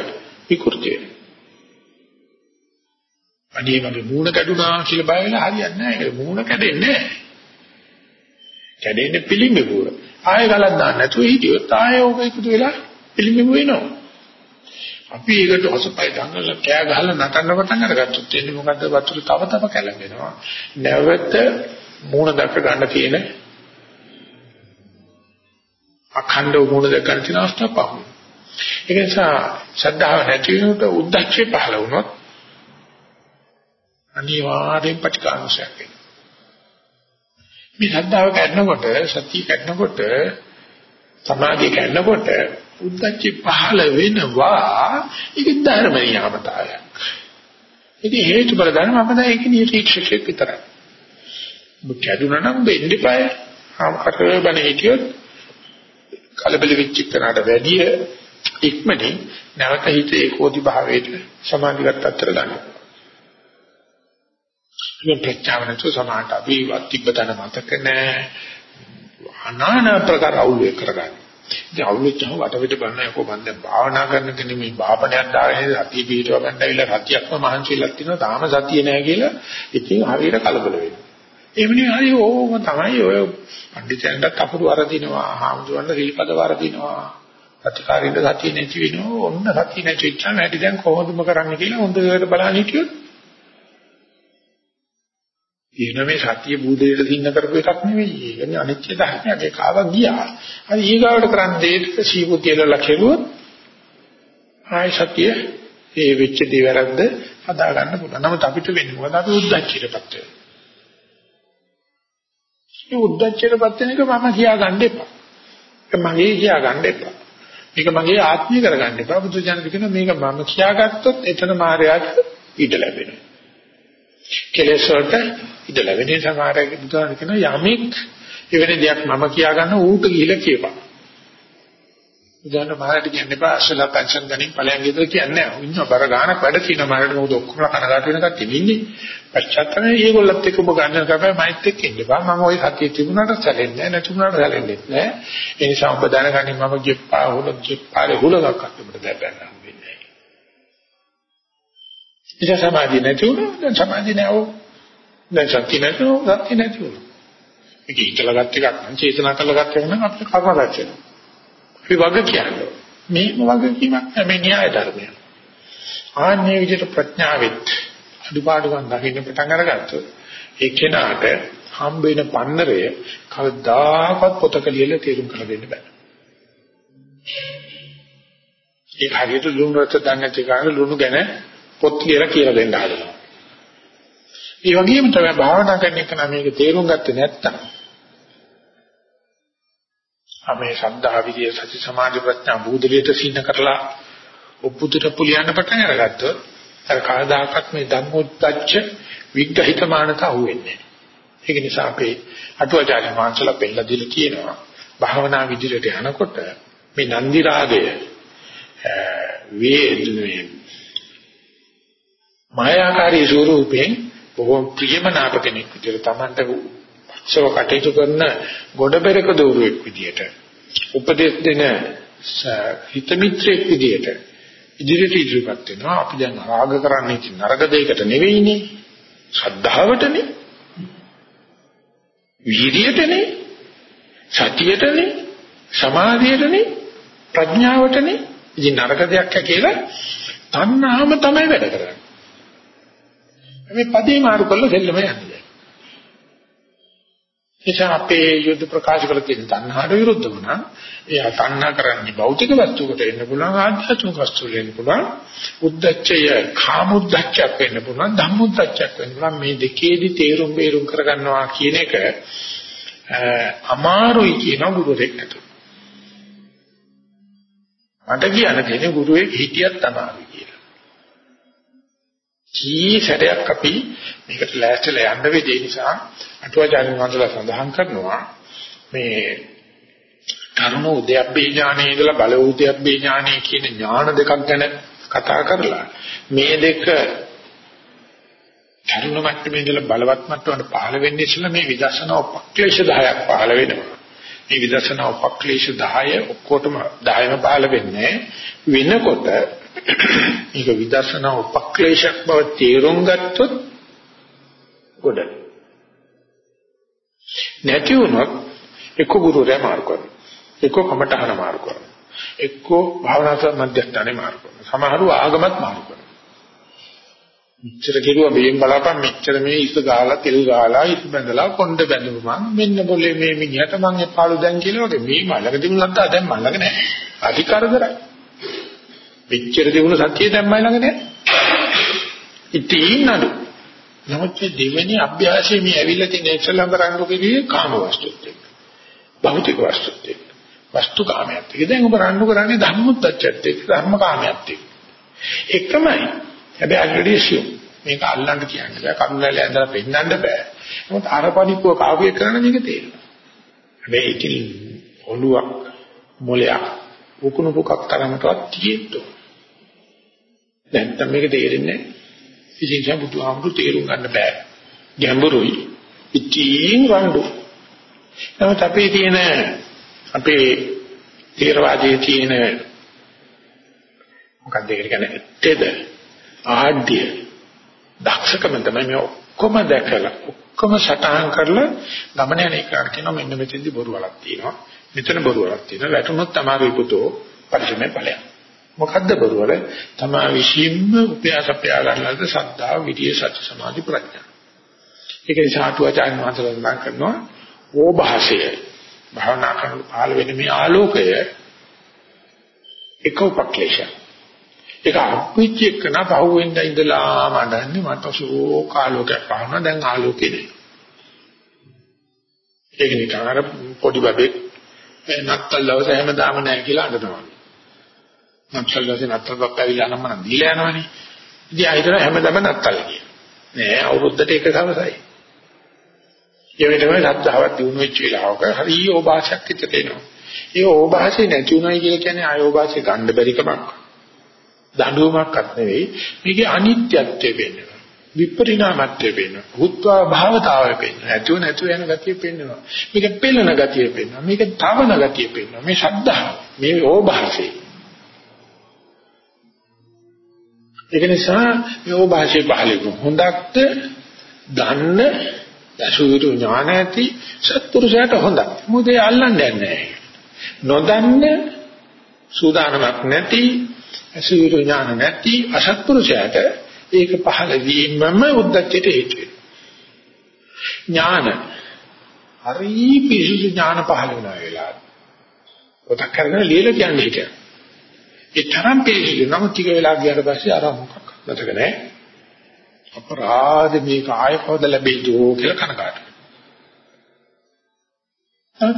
විකෘති වෙනවා. අනේ මගේ මූණ කැඩුනා කියලා බය වෙලා හරියන්නේ නැහැ. ඒක මූණ කැඩෙන්නේ නැහැ. කැඩෙන්නේ පිළිඹුව. ආයෙ ගලක් දාන්න නැතුව හිටියොත් ආයෙ ඕක එකතු වෙලා පිළිඹුව වෙනවා. අපි ඒකට අසපයි දඟල කෑ ගහලා නටන්න පටන් අරගත්තොත් එන්නේ මොකද්ද වතුර තව තව කැළඹෙනවා. නැවත මූණ දැක ගන්න තියෙන අඛණ්ඩව මුණ දැකලා තියෙන අවස්ථාව පහු. ඒ නිසා ශ්‍රද්ධාව නැති වෙනකොට උද්දච්චය පහළ වුණොත් අනිවාර්යෙන් ප්‍රතිකාරයක් වෙනවා. මේ ශ්‍රද්ධාව කැඩනකොට සතිය කැඩනකොට සමාධිය කැඩනකොට උද්දච්චය පහළ වෙනවා ඒක ධර්ම නියාමතාවයක්. ඒක හේතුඵල ධර්ම අපද ඒක නිරීක්ෂකෙක් විතරයි. ඔබ කැඩුනා නම් දෙන්න එපා. ආමකට බණ හිටියොත් කලබල වෙච්ච එකනට වැඩිය ඉක්මනින් නැවත හිත ඒකෝදි භාවයට සමාධිගත අතර ගන්න. මේ ප්‍රත්‍යාවනතු සමාහට අපි වත්තිබ්බතන මතක නැහැ. අනාන ප්‍රකාර අවුල් කරගන්න. ඉතින් අවුල් වෙච්චම වටපිට බලන යකෝ මම දැන් භාවනා කරන කෙනෙක් මේ බාපණයක් දාගෙන සතිය පිටව ගන්න ඇවිල්ලා සතියක්ම මහන්සියලක් තියෙනවා තාම සතිය නැහැ කියලා ඉතින් හරියට කලබල වෙනවා. එවනේ හරි ඕම තමයි ඔය පඬිතයන්ට අපුරු වරදිනවා, හාමුදුරන්ට රීපද වරදිනවා. ප්‍රතිකාරින්ද සතිය නැති වෙනවා. ඔන්න සතිය නැති වෙච්චාම ඇටි දැන් කොහොමදම කරන්න කියලා හොඳට බලන්න හිටියොත් ඊන මේ සතිය බුදේට දින්න කරපු එකක් නෙවෙයි. ඒකනේ අනිත්‍ය ධර්මයක් ඒක ආවා ගියා. හරි ඊගාවට කරන්න දෙයට සීපුතියල කෙරුවොත් ආය සතිය ඒ වෙච්ච දේ වැරද්ද හදා ගන්න පුළුවන්. නමුත් අපිට වෙන්නේ මොකද අපි උද්දච්චයටපත් වෙනවා. ඒ උද්දච්චයටපත් වෙන එක මම කියා ගන්න එපා. ඒක මගේ කියා ගන්න එපා. මේක මගේ ආත්මීය කරගන්න එපා. බුදු දහම කියනවා මේක මම කියාගත්තොත් එතන මායයට ඉඩ ලැබෙනවා. කෙලෙස් වලට ඉඩ ලැබෙන නිසා මායයට බුදුහාම කියනවා යමෙක් එවැනි දෙයක් මම කියා ගන්න ඌට ගිහිලා කියපන්. උදාහරණ මාරට කියන්න එපා අසල පෙන්ෂන් ගනින් ඵලයන් ගෙදර කියන්නේ නැහැ. ඉන්න බර ගානක් වැඩ තියෙන මාරට මොකද ඔක්කොම කනගාටු වෙන කට්ටිය ඉන්නේ. පශ්චාත්තමේ ඒගොල්ලත් එක්ක ඔබ ගන්න කරපයි මයිත් එක්ක ඉන්න බා. මම ওই සතිය තිබුණාට සැලෙන්නේ නැහැ නැතුණාට සැලෙන්නේ නැහැ. ඒ නිසා ඔබ දැනගනින් මම ජෙප්පා හොල ජෙප්පාරේ හොලක් අපිට දැපන්න හම්බෙන්නේ නැහැ. ඉතින් සමාධිය නැතුණා දැන් සමාධිය නැවෝ. දැන් සතිය නැතුණා සතිය නැතුණා. ඒක ඉතලා ගත් එකක් නම් චේතනා කරලා ගත් එකක් නම් අපිට කර්ම රැස් වෙනවා. අපි වග කියන්නේ. මේම වගකීමක් තමයි න්‍යාය ධර්මය. ආන්නේ විදිහට ප්‍රඥාවෙත් අදුපාඩුකම් දකින්න පටන් අරගත්තොත් ඒ කෙනාට හම්බ වෙන පන්නරය කවදාකවත් පොතක ලියලා තේරුම් කරලා දෙන්න බෑ. ඒක හරියට ලුණු රස දන්නේ නැති කාරණා ලුණු ගැන පොත් කියලා කියලා දෙන්න හදනවා. ඒ වගේම තමයි භාවනා කරන එක නම් මේක තේරුම් ගත්තේ නැත්තම් අපේ ශ්‍රද්ධා විදියේ සති සමාධි ප්‍රඥා බුදුලියට සින්න කරලා උපුතට පුලියන්න පටන් අරගත්තොත් අර කවදාකවත් මේ ධම්මොත්ච්ච විග්‍රහිතමානක අහුවෙන්නේ නැහැ. ඒක නිසා අපේ අටුවාචාර්ය වහන්සේලා පෙන්නලා දීලා කියනවා භාවනා විදියට යනකොට මේ නන්දි රාගය වේ මායාකාරී ස්වරූපයෙන් බොහෝ ප්‍රියමනාප කෙනෙක් විදියට Tamanta සව කටයුතු කරන ගොඩබෙරක දෝරුවෙක් විදියට උපදෙස් දෙන හිත මිත්‍රෙක් විදියට ඉදිරියට ඉදිරියපත් වෙනවා. අපි දැන් රාග කරන්නේ නරක දෙයකට නෙවෙයිනේ. ශ්‍රද්ධාවටනේ. වීර්යයටනේ. සතියටනේ. සමාධියටනේ. ප්‍රඥාවටනේ. ඉතින් නරක දෙයක් කියලා තණ්හාම තමයි වැඩ කරන්නේ. මේ පදේ මාරු කරලා දෙල්ලම යන්නේ. එචා අපේ යුද්ධ ප්‍රකාශ කළ තියෙන තණ්හාට විරුද්ධ වුණා. එයා තණ්හා කරන්නේ භෞතික වස්තුවකට එන්න පුළුවන් ආධ්‍යාත්මික වස්තුවකට එන්න පුළුවන්. උද්දච්චය කාමුද්දච්චයක් වෙන්න පුළුවන් ධම්මුද්දච්චයක් වෙන්න පුළුවන්. මේ දෙකේදී තේරුම් බේරුම් කරගන්නවා කියන එක අමාරුයි කියන ගුරුවරයෙක් නතු. මට කියන්න තියෙන්නේ ගුරුවෙක් හිටියත් අමාරුයි කියලා. කී සැරයක් අපි මේකට ලෑස්තිලා යන්න වෙදී නිසා අටුවාචාර්ය වහන්සේලා සඳහන් කරනවා මේ කරුණ උද්‍යප්පේ ඥානයේ ඉඳලා බල උද්‍යප්පේ ඥානයේ කියන ඥාන දෙකක් ගැන කතා කරලා මේ දෙක කරුණ මට්ටමේ ඉඳලා බලවත් මට්ටමට පහළ වෙන්නේ ඉස්සෙල්ලා මේ විදර්ශනා උපක්ලේශ 10ක් පහළ වෙනවා. මේ විදර්ශනා උපක්ලේශ 10 ඔක්කොටම 10ම පහළ වෙන්නේ වෙනකොට මේක විදර්ශනා උපක්ලේශයක් බව තේරුම් ගත්තොත් ගොඩයි. නැති වුණොත් එක්ක ගුරුවරයා මාරු කරනවා. එක්ක කමටහන මාරු කරනවා. එක්ක භාවනා මධ්‍යස්ථානේ මාරු කරනවා. සමහරව ආගමත් මාරු කරනවා. මෙච්චර කෙරුවා බේම් බලාපන් මෙච්චර මේ ඉස්ස ගාලා තෙල් ගාලා ඉස් බැඳලා කොණ්ඩ බැඳුවා මං මෙන්න બોලේ මේ මිනිහට මං එපාලු දැන් කියලා වගේ මේ මලක තිබුණ නැත්නම් දැන් මලක නැහැ. අධිකාරදරයි. මෙච්චර තිබුණ සත්‍යය දැන් මයි ළඟ නැහැ. ඉතින් නඩු නමුත් මේ දෙවෙනි අභ්‍යාසයේ මේ ඇවිල්ලා තියෙන ඉස්සලම් කරන්නේ කිව්වේ කාම වස්තුත් එක්ක. භෞතික වස්තුත් එක්ක. වස්තු කාමයට. ඒක දැන් ඔබ රණ්ඩු කරන්නේ ධම්මොත්ච්චත් එක්ක ධර්ම කාමයට එක්ක. එකමයි. හැබැයි අග්‍රදේශිය මේක අල්ලන්න කියන්නේ බෑ. කරුණාල ඇඳලා පෙන්නන්න බෑ. නමුත් අරපණිකුව කාව්‍ය කරන මේක තේරෙනවා. හැබැයි ඉතින් ඔළුවක් මොලයක් උකුණු පුකක් තරමටවත් තියෙන්න. නැත්තම් මේක තේරෙන්නේ නැහැ. ඉතින් බුදුහාමුදුරු තේරුම් ගන්න බෑ. ගැඹුරුයි. ඉතින් රණ්ඩු. නමුත් අපේ තියෙන අපේ තේරවාදයේ තියෙන මොකක්ද ඒක කියන්නේ තෙද ආඩ්‍ය දක්ෂකම තමයි මේ ඔක්කොම දැකලා ඔක්කොම සටහන් කරලා ගමන යන එකට කියනවා මෙන්න මෙතෙන්දි බොරු වලක් තියෙනවා මෙතන බොරු වලක් තියෙනවා වැටුනොත් තමයි පුතෝ පරිසමේ ඵලයක් මොකද්ද බරුවල? තමා විශ්ීම්ම උපයාස අපයා ගන්නලද සද්ධා, විරිය, සති, සමාධි, ප්‍රඥා. ඒක නිසා අටුවාචාර්ය වහන්සේලා මම කරනවා ඕභාසය. භාවනා කරන පහළ වෙන මේ ආලෝකය එක උපක්ලේශ. ඒක අපිච්ච එකන පහුවෙන්ද ඉඳලා මඩන්නේ මට ශෝක ආලෝකයක් පහනවා දැන් ආලෝකේ නෑ. ඒක නිකන් අර පොඩි බබෙක් නත්තල් දවස හැමදාම නෑ කියලා අඬනවා. නත්තල් දැසේ නත්තල් බප්පැවිලා නම් මම දීලා යනවනේ. ඉතින් ආයෙත් හැමදාම නත්තල් කියන. නෑ අවුරුද්දට එක දවසයි. ඒ වෙලේ තමයි සත්‍යාවක් දිනු වෙච්ච වෙලාවක හරි ඕභාෂයක් හිතට එනවා. ඒ ඕභාෂේ නැති උනායි කියලා කියන්නේ ආය ඕභාෂේ ගන්න බැරි කමක්. දඬුවමක්වත් නෙවෙයි. මේකේ අනිත්‍යත්වය වෙන්නවා. විපරිණාමත්වය වෙන්නවා. භූත්වා භාවතාවය වෙන්නවා. නැතුව නැතුව යන ගතිය පෙන්වනවා. මේක පෙළෙන ගතිය පෙන්වනවා. මේක තවන ගතිය පෙන්වනවා. මේ ශබ්දාව. මේ ඕභාෂේ. ඒක නිසා මේ භාෂේ පහලෙක හොඳක්ද දන්න දසුවිරු ඥාන ඇති සත්පුරුෂයාට හොඳයි. මොකද ඒ අල්ලන්නේ නැහැ. නොදන්න සූදානමක් නැති අසුවිරු ඥාන නැති අසත්පුරුෂයාට ඒක පහළ වීමම උද්දච්චයට හේතු වෙනවා. ඥාන හරි පිසුසු ඥාන පහළ වෙන වෙලාවට. පොතක් කරගෙන ලියලා කියන්නේ හිටියා. ඒ තරම් පිළිසිදු නම් ටික වෙලා ගියාට පස්සේ අර මොකක් මතක නැහැ. අපරාධ මේක ආයෙ කවද ලැබෙයිද කියලා කනගාටුයි.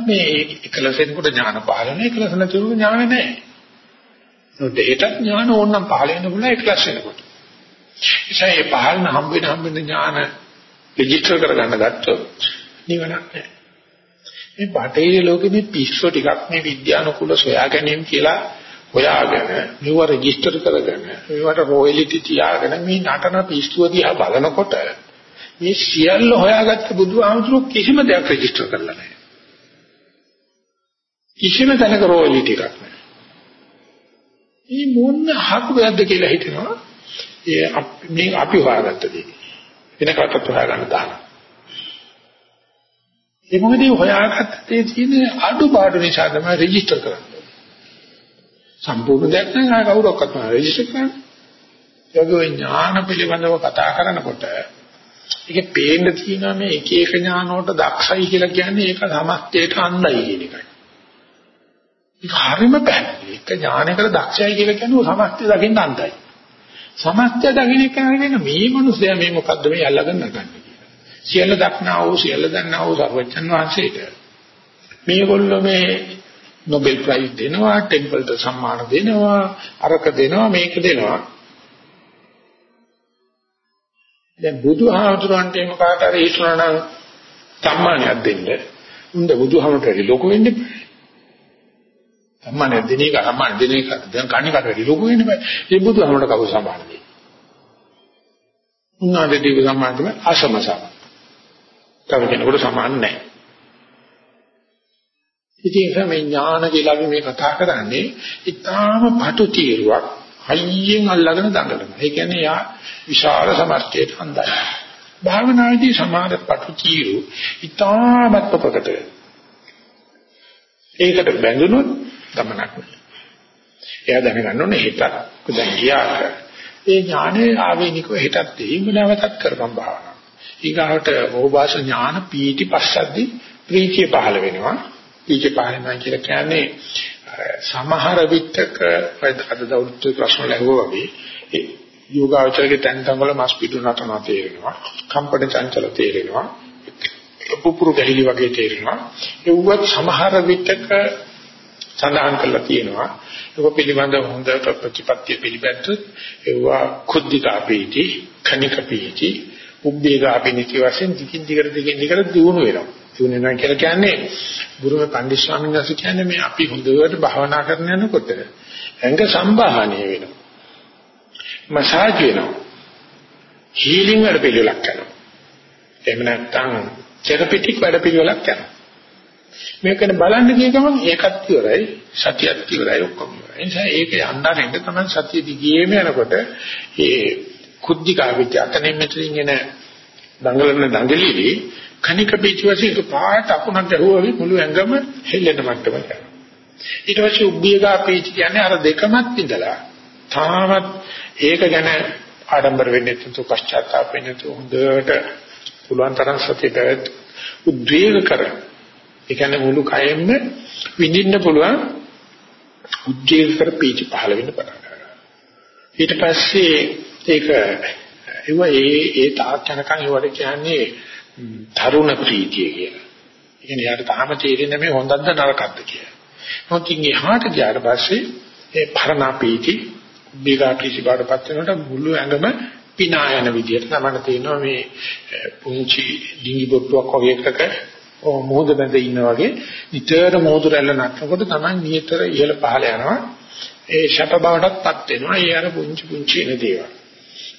මේ එකලසෙන්කොට ඥාන පහළ නැහැ එකලස නැතිව ඥාන නැහැ. ඒකට ඥාන ඕනනම් පහළ වෙන්න පුළුවන් එකලස් වෙනකොට. නිසා මේ පහළ හම්බ වෙන හම්බ වෙන ඥාන රෙජිස්ටර් කරගන්න ගත්තොත් නිවනක් නැහැ. මේ බටහිර ලෝකෙ මේ පිස්සෝ ටිකක් මේ විද්‍යානුකූල සොයා ගැනීම කියලා හොයාගෙන මේව රෙජිස්ටර් කරගෙන මේවට රොයලිටි තියාගෙන මේ නටන පිස්සුව දිහා බලනකොට මේ සියල්ල හොයාගත්ත බුදුහාමුදුරුවෝ කිසිම දෙයක් රෙජිස්ටර් කරලා නැහැ. කිසිම තැනක රොයලිටි එකක් නැහැ. මේ මොන හකුවක්ද කියලා හිතනවා. ඒ මේ අපි හොයාගත්ත දේ. වෙන කටත් හොයාගන්න දානවා. ඒ මොකද හොයාගත්ත දේ තියෙන අඩුපාඩු නිසා තමයි රෙජිස්ටර් කරන්නේ. සම්පූර්ණ දෙයක් නම් ආය කවුරක්වත් නෑ රෙජිස්ටර් කරන්නේ. ඒගොල්ලෝ ඥාන පිළිබඳව කතා කරනකොට ඒකේ පේන්න තියෙනවා මේ එක එක ඥාන වලට දක්ෂයි කියලා කියන්නේ ඒක සමස්තයට අන්දයි කියන එකයි. ඒක හරිම පැහැදිලි. එක ඥානයකට දක්ෂයි කියලා කියන්නේ සමස්තය දකින්න අන්දයි. සමස්තය දකින්න කියන මේ මිනිස්සයා මේ මොකද්ද මේ අල්ලගෙන නටන්නේ කියලා. සියල්ල දක්නා වූ සියල්ල දන්නා වූ සර්වඥන් වහන්සේට මේගොල්ලෝ මේ නොබෙල් ප්‍රයිස් දෙනවා, ටෙම්පල්ට සම්මාන දෙනවා, අරක දෙනවා, මේක දෙනවා. දැන් බුදුහාමුදුරන්ට එහෙම කාට හරි හිතනවා නම් සම්මානයක් දෙන්න. උන්ද බුදුහාමුදුරට ලොකු වෙන්න බෑ. සම්මානයක් දෙන එක සම්මාන දෙන එක දැන් කණි කට වැඩි ලොකු වෙන්න බෑ. ඒ බුදුහාමුදුරට කවුරු සම්මාන දෙන්නේ? උන්වහන්සේ දීපු සම්මාන තමයි අසමසම. තව කෙනෙකුට සම්මාන නැහැ. ඉතින් ඒ මේ ඥාන කියලා අපි මේ කතා කරන්නේ ඊටාම පටු තීරුවක් හයියෙන් අල්ලගෙන දඟලනවා. ඒ කියන්නේ යා විශාල සමර්ථයට හඳයි. භාවනාදී සමාද පටු තීරු ඊටාමත් ප්‍රකට ඒකට බැඳුනොත් ගමනක් නෑ. එයා දැනගන්න ඕනේ හිතක් දැන් ගියාට ඒ ඥානේ ආවේනිකව හිතක් දෙයින් නැවතත් කරපම් භාවනාව. ඊගාවට ඕවාස ඥාන පීටි පස්සද්දි ප්‍රීතිය පහළ වෙනවා. ඊට පහළමයි කියලා කියන්නේ සමහර විටක අද දවල්ට ප්‍රශ්න ලැබුවා වගේ ඒ යෝගාචරයේ තැන් තැන් වල මස් පිටු නටන තේරෙනවා කම්පන චංචල තේරෙනවා පුපුරු ගැහිලි වගේ තේරෙනවා. ඒවත් සමහර විටක සඳහන් කරලා තියෙනවා. ඒක පිළිබඳව හොඳ ප්‍රතිපත්තිය පිළිබඳව ඒවා කුද්ධිකා පීටි කණික පීටි උබ්බේගා පිනිති වශයෙන් දිගින් දිගට දිගින් දිගට දියුණු වෙනවා දියුණු වෙනවා කියලා කියන්නේ ගුරුමේ පණ්ඩිත ස්වාමීන් වහන්සේ කියන්නේ මේ අපි හොඳට භාවනා කරන යනකොට ඇඟ සම්බාහණය වෙනවා. මසාජ් වෙනවා. හීලින් වැඩ පිළිවෙලක් කරනවා. එහෙම නැත්නම් තෙරපිටික් වැඩ පිළිවෙලක් කරනවා. මේකෙන් බලන්න ගිය ගමන් ඒකත් ඉවරයි සතියත් ඉවරයි ඔක්කොම ඉවරයි. ඒ නිසා ඒක යන්නරින්ද තමයි සතිය දිගේම යනකොට ඒ කුද්ධිකා විද්‍ය අතනින් මෙතනින් එන දඟලන දඟලිලි කණික පිටි වශයෙන් පාට අකුණක් ගැහුවා මුළු ඇඟම හෙල්ලෙන මට්ටමට යනවා. ඊට පස්සේ උබ්බියගා පිටි කියන්නේ අර දෙකමත් ඉඳලා තාමත් ඒක ගැන ආඩම්බර වෙන්නේ නැතුව පශ්චාත්තාප වෙන්නේ නැතුව හොඳට පුළුවන් තරම් සතිය පැවැත් උද්වේග කර. ඒ කියන්නේ මුළු කයෙම විඳින්න පුළුවන් උද්වේග කර පිටි පහළ වෙන්න පටන් ගන්නවා. ඊට පස්සේ ඒක ඒව ඒ ඒ තාක්ෂණකම් ඒවට කියන්නේ තරුණ ප්‍රීතිය කියලා. ඒ කියන්නේ යාට තාම තේරෙන්නේ මේ හොඳක්ද නරකක්ද කියලා. මොකද ඉන්නේ හාට ගියාට පස්සේ ඒ පරණ ප්‍රීති බීගා ප්‍රීති බාටපත් වෙනකොට මුළු ඇඟම පිනා යන විදිහට තමයි තේරෙනවා මේ පුංචි ඩිංගි බොට්ටුවක් වගේ එකක මොහොත බඳ ඉන්නා වගේ නිතර මොහොත රැල්ල නටනකොට තමයි නිතර ඉහළ පහළ යනවා. ඒ ෂට බවටත්පත් වෙනවා. ඒ අර පුංචි පුංචි එන දේවල්.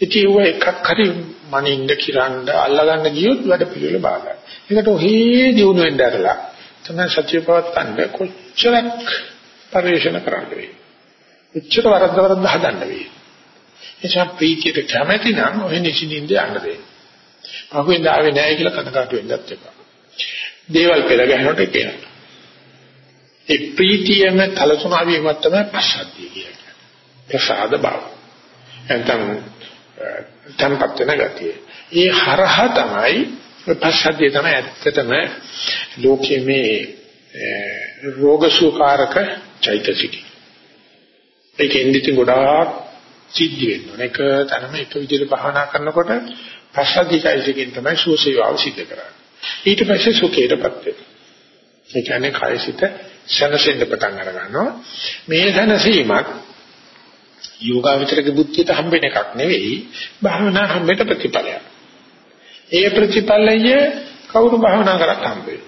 ඉතින් ඒව එකක් හරි මනින්න කිරන්න අල්ලගන්න ගියොත් වැඩ පිළිවෙල බාධා. ඒකට ඔහේ දිනු වෙන්න ඇරලා තමයි සත්‍ය පවත්තන්න කොච්චරක් පරිශන කරන්න වෙයි. කොච්චර වරද්ද වරද්ද හදන්න වෙයි. එචා ප්‍රීතියට කැමැති නම් ඔහේ නිසින්ින්ද යන්න දෙන්න. පහුවෙන්ද ආවේ නැහැ කියලා කනකාට වෙන්නත් එපා. දේවල් පෙළ ගැහෙනකොට කියනවා. ඒ ප්‍රීතියම තලසුණා වීමත් තමයි පස්සද්ධිය කියන්නේ. ප්‍රසාද බව. නැත්නම් තැම්පත් වෙන ගතිය. ඒ හරහා තමයි පස්සද්ධිය තමයි ඇත්තටම ලෝකයේ මේ රෝග සුකාරක චෛතසිකය. ඒකෙන් ඉතින් ගොඩාක් සිද්ධ වෙනවා. එක තැනම එක විදිහට භාවනා කරනකොට පස්සද්ධිකයිසකින් තමයි සුවසේවාව සිද්ධ කරන්නේ. ඊට පස්සේ සුඛයටපත් වෙනවා. ඒ කියන්නේ කායසිත සනසෙන්න පටන් අර ගන්නවා. මේ සනසීමත් යෝගාවචරක බුද්ධියට හම්බෙන එකක් නෙවෙයි භාවනා හම්බෙට ප්‍රතිඵලයක්. ඒ ප්‍රතිඵලය කවුරු භාවනා කරත් හම්බ වෙනවා.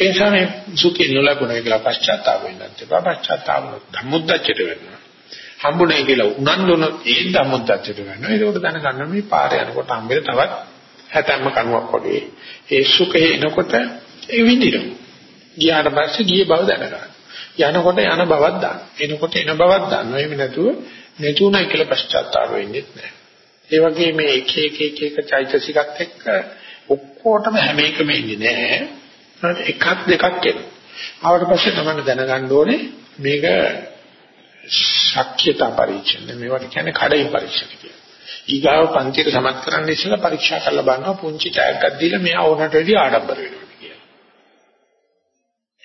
ඒ නිසා මේ සුඛය නොලබුණා කියලා පශ්චාත්තාප වෙන්නත් එපා. පශ්චාත්තාප ධම්මුද්දච්චයට වෙනවා. හම්බුනේ කියලා උනන්දුන ඒ ධම්මුද්දච්චයට වෙනවා. ඒකෝට දැනගන්න මේ පාර යනකොට හම්බෙල තවත් හැතැම්ම කණුවක් වගේ. ඒ සුඛය එනකොට ඒ විඳිනවා. ගියාට පස්සේ ගියේ බව දැනගන්න. යනකොට යන බවක් දාන්න. එනකොට එන බවක් දාන්න. එහෙම නැතුව නැතුණයි කියලා පශ්චාත්තාප වෙන්නේ නැහැ. ඒ වගේ මේ එක එක එක එක චෛතසිකත් එක්ක ඔක්කොටම හැම එකම ඉන්නේ නැහැ. එකක් දෙකක් එනවා. ආවට පස්සේ තමයි දැනගන්න ඕනේ මේක ශක්්‍යතා පරීක්ෂණ. මේවට කියන්නේ කඩේ පරීක්ෂණ කියලා. ඊගාව පන්තියට සමත් කරන්න ඉස්සෙල්ලා පරීක්ෂා කරලා බලනවා පුංචි ටැග්ගක් දීලා මෙයා ඕනට වැඩි ආඩම්බර වෙනවා කියලා.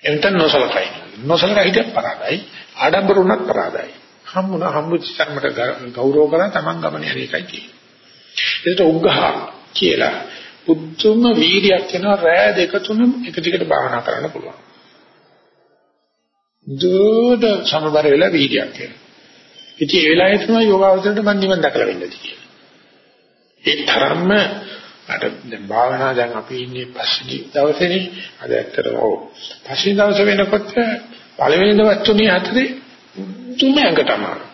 එතන නොසලකයි. නොසලකයි හිටියත් පරාදයි. ආඩම්බර වුණත් පරාදයි. හම්බුණා හම්බුච්ච ධර්මයට ගෞරව කරලා Taman ගමනේ හරි එකයි තියෙන්නේ. ඒකට උග්ඝහ කියලා පුදුම වීර්යයක් වෙනවා රෑ දෙක තුන එක දිගට භාවනා කරන්න පුළුවන්. දුඩ සමබර වෙලා වීර්යයක් වෙනවා. ඉතින් ඒ වෙලාවේ තමයි යෝගාවචරයට මම නිවන් දැකලා වෙන්නේ කියලා. ඒ තරම්ම අර දැන් භාවනා දැන් අපි ඉන්නේ පස්සේ දවසේනේ අද ඇත්තටම ඔව්. පස්සේ දවසේ වෙනකොට පළවෙනි දවස් තුනේ හතරේ තුන ඇඟට අමාරු.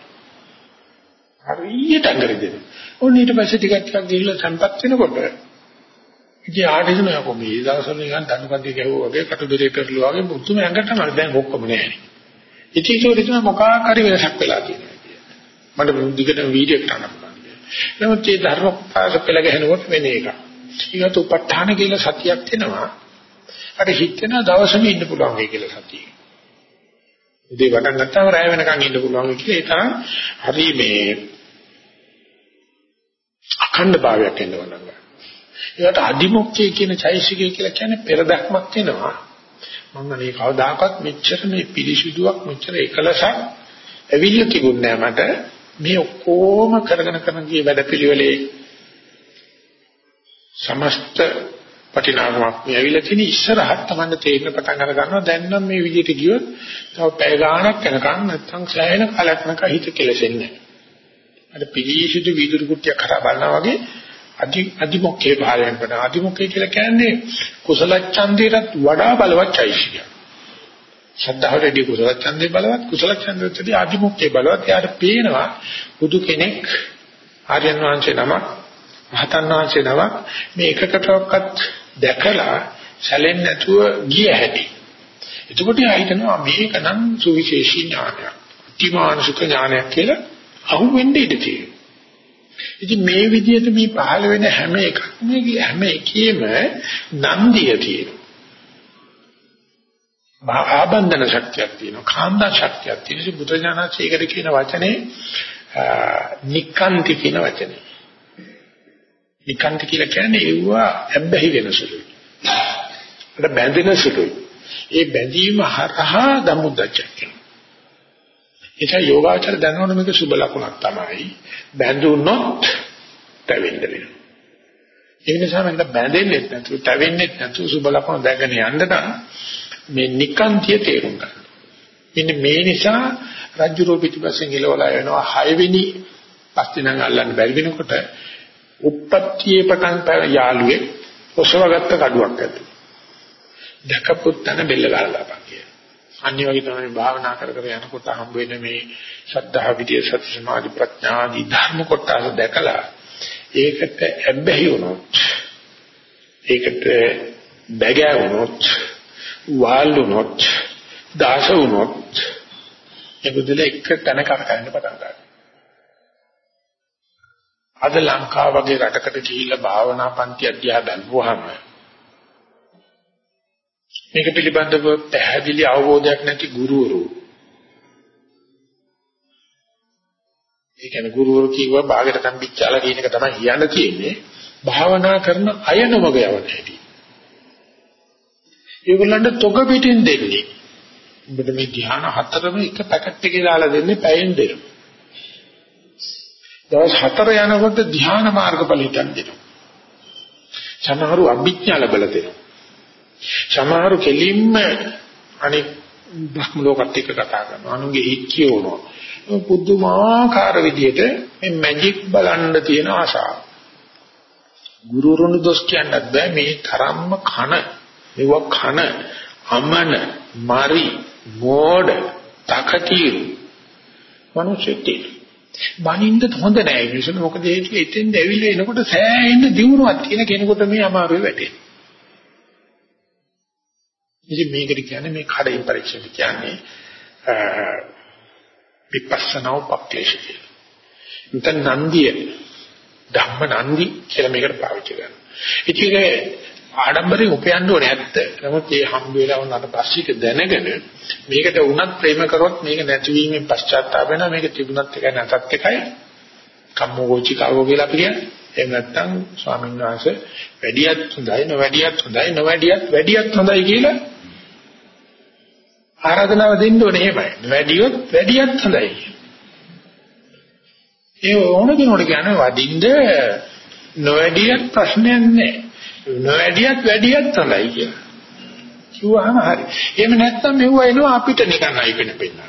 හරියට ඇඟට දෙනවා. ඔන්න ඊට පස්සේ ටිකක් ටිකක් ගිහිල්ලා සම්පත් වෙනකොට ඉතින් ආඩිසම යකෝ මේ දවස්වල නිකන් දනුකන්දේ ගැහුවා වගේ කටුදරේ පෙරළුවා වගේ මුතුම ඇඟට තමයි දැන් ඔක්කොම නැහැ. ඉතින් ඒක උදේට මොකක් හරි වෙනසක් වෙලා තියෙනවා කියන්නේ. මට දිගට වීඩියෝ එකක් ගන්න පුළුවන්. නමුත් මේ ධර්ම පාස පෙළ ගැහෙනකොට වෙන එක. ඊගොත උප ဋ ාණ කියලා සතියක් වෙනවා. අර හිතෙන දවසම ඉන්න පුළුවන් වෙයි කියලා සතියේ. ඉතින් වඩන් නැත්තම් රැය වෙනකන් ඉන්න පුළුවන් කියලා ඒ තරම් හරි මේ අඛණ්ඩ භාවයක් එනවා නම්. ඒකට අදිමොක්කේ කියන චෛසිකය කියලා කියන්නේ පෙරදක්මක් වෙනවා. මම මේ කවදාකවත් මෙච්චර මේ පිළිසිදුවක් මෙච්චර එකලසක් ඇවිල්ලා තිබුණේ මට මේ ඔක්කොම කරගෙන කරන ගිය වැඩපිළිවෙලේ සමස්ත පටිනාගමක් මේ ඇවිල්ලා තියෙන ඉස්සරහත් Tamanne තේරෙන පටන් අර ගන්නවා දැන් නම් මේ විදිහට ගියොත් තව පැය ගාණක් යනකම් නැත්තම් සෑහෙන කලක් නක හිත කෙලසෙන්නේ නැහැ. අර පිළිසිදු වීදුරු කුට්ටියක් කරා බලනවා වගේ අදි අදිමොක්කේ භාවයෙන් කරන අදිමොක්කේ කියලා කියන්නේ කුසල ඡන්දයටත් වඩා බලවත් චෛසිකය. ශ්‍රද්ධාවටදී කුසල ඡන්දේ බලවත් කුසල ඡන්දයටදී අදිමොක්කේ බලවත්. යාට පේනවා බුදු කෙනෙක් ආර්යයන් වහන්සේ නම මහතන් වහන්සේ නම මේ එකකටවත් දැකලා සැලෙන්නේ නැතුව ගිය හැටි. එතකොට හිතනවා මේක නම් සුවිශේෂී ඥානයක්. අතිමානුෂික ඥානයක් කියලා අහුවෙන්න ඉඩ තියෙනවා. ඉතින් මේ විදිහට මේ පහළ වෙන හැම එකක්ම හැම එකේම නන්දිය තියෙනවා. ආබන්ධන ශක්තියක් තියෙනවා. කාන්දා ශක්තියක් තියෙනවා. බුදුජානකසේ ඒකට කියන වචනේ නික්කාන්ති කියන වචනේ. නික්කාන්ති කියලා කියන්නේ ඒව ඇබ්බැහි වෙන සුළුයි. ඒක බැඳෙන සුළුයි. ඒ බැඳීම හරහා දමුද්දච්ච ඒක යෝගාචර දැනනොත් මේක සුබ ලකුණක් තමයි. බැඳුනොත් තැවෙන්න වෙනවා. ඒ නිසා මම බැඳෙන්නේ නැතුව තැවෙන්නේ නැතුව සුබ ලකුණ දැකගෙන යන්න නම් මේ නිකාන්තිය තේරුම් ගන්න. මෙන්න මේ නිසා රජ්ජුරෝ පිටිපස්සෙන් ගිලවලා යනවා 6 වෙනි පස්තිනම් අල්ලන්න බැරි වෙනකොට උප්පත්තියේ පටන් යාළුවේ ඔසවගත්ත කඩුවක් ඇති. දැකපුත් තන බෙල්ල ගාලා අනිත් වගේ තමයි භාවනා කර කර යනකොට හම්බ වෙන මේ ශ්‍රද්ධා විදිය සති සමාධි ප්‍රඥා ආදී ධර්ම කොටස දැකලා ඒකට ඇබ්බැහි වුණොත් ඒකට බැගෑ වුණොත් වාල් වුණොත් දාස වුණොත් ඒ බුදුල එක තැන කරකැවෙන්න පටන් ගන්නවා. අද ලංකාව වගේ රටකට ගිහිල්ලා භාවනා පන්ති අධ්‍යා බැලුවාම මේක පිළිබඳව පැහැදිලි අවබෝධයක් නැති ගුරුවරු. ඒ කියන්නේ ගුරුවරු කිව්වා බාගෙට තම්බිච්චාලා කියන එක තමයි කියන්න තියෙන්නේ. භාවනා කරන අය නොමග යවන හැටි. ඒගොල්ලන්ට තොග පිටින් දෙන්නේ. උඹට මේ ධ්‍යාන හතරම එක පැකට් එකේ දාලා දෙන්නේ පැයෙන් දෙනවා. දවස් හතර යනකොට ධ්‍යාන මාර්ගඵල හිතන් දෙනවා. සමහරු අභිඥා ලැබලා දෙනවා. සමහරු කෙලින්ම අනික් බ්‍රහ්ම ලෝකත් එක්ක කතා කරනවා. අනුගේ හිත් කියවනවා. පුදුමාකාර විදිහට මේ මැජික් බලන්න තියෙන ආශාව. ගුරුරුණු දොස් කියන්නත් බෑ මේ තරම්ම කන, මෙව කන, අමන, මරි, මෝඩ, තකතිරු. මනුෂ්‍යෙක් බනින්ද හොඳ නෑ ඒ නිසා මොකද ඒක එතෙන්ද ඇවිල්ලා එනකොට සෑහෙන්න දියුණුවක් තියෙන කෙනෙකුට මේ අමාරුවේ වැටෙනවා. ඉතින් මේකට කියන්නේ මේ කඩේ පරීක්ෂණ කියන්නේ විපස්සනා උපක්ලේශ කියලා. නැත්නම් නන්දිය ධම්ම නන්දි කියලා මේකට පාවිච්චි කරනවා. ඉතින් ආඩම්බරේ උපයන්න ඕනේ ඇත්ත. නමුත් මේ හම්බ වෙලා වුණාට පස්සේ ඒක දැනගෙන මේකට උනත් ප්‍රේම කරොත් මේක නැතිවීමෙන් පශ්චාත්තාප වෙනවා. මේක තිබුණත් එකයි නැතත් එකයි. කම්මෝචිකාවෝ කියලා අපි කියන්නේ. එහෙම නැත්නම් ස්වාමීන් වහන්සේ වැඩියත් හොඳයි නොවැඩියත් හොඳයි නොවැඩියත් වැඩියත් හොඳයි කියලා ආරාධනාව දෙන්න ඕනේ එහෙමයි. වැඩියොත් වැඩියත් හොඳයි. ඒ ඕන කෙනෙකුට කියන්නේ වඩින්න නොවැඩියත් ප්‍රශ්නයක් නැහැ. නොවැඩියත් වැඩියත් හොඳයි කියලා. කිව්වහම හරි. එහෙම නැත්නම් මෙව්ව එනවා අපිට නිකන් අයිපෙන පෙන්නන.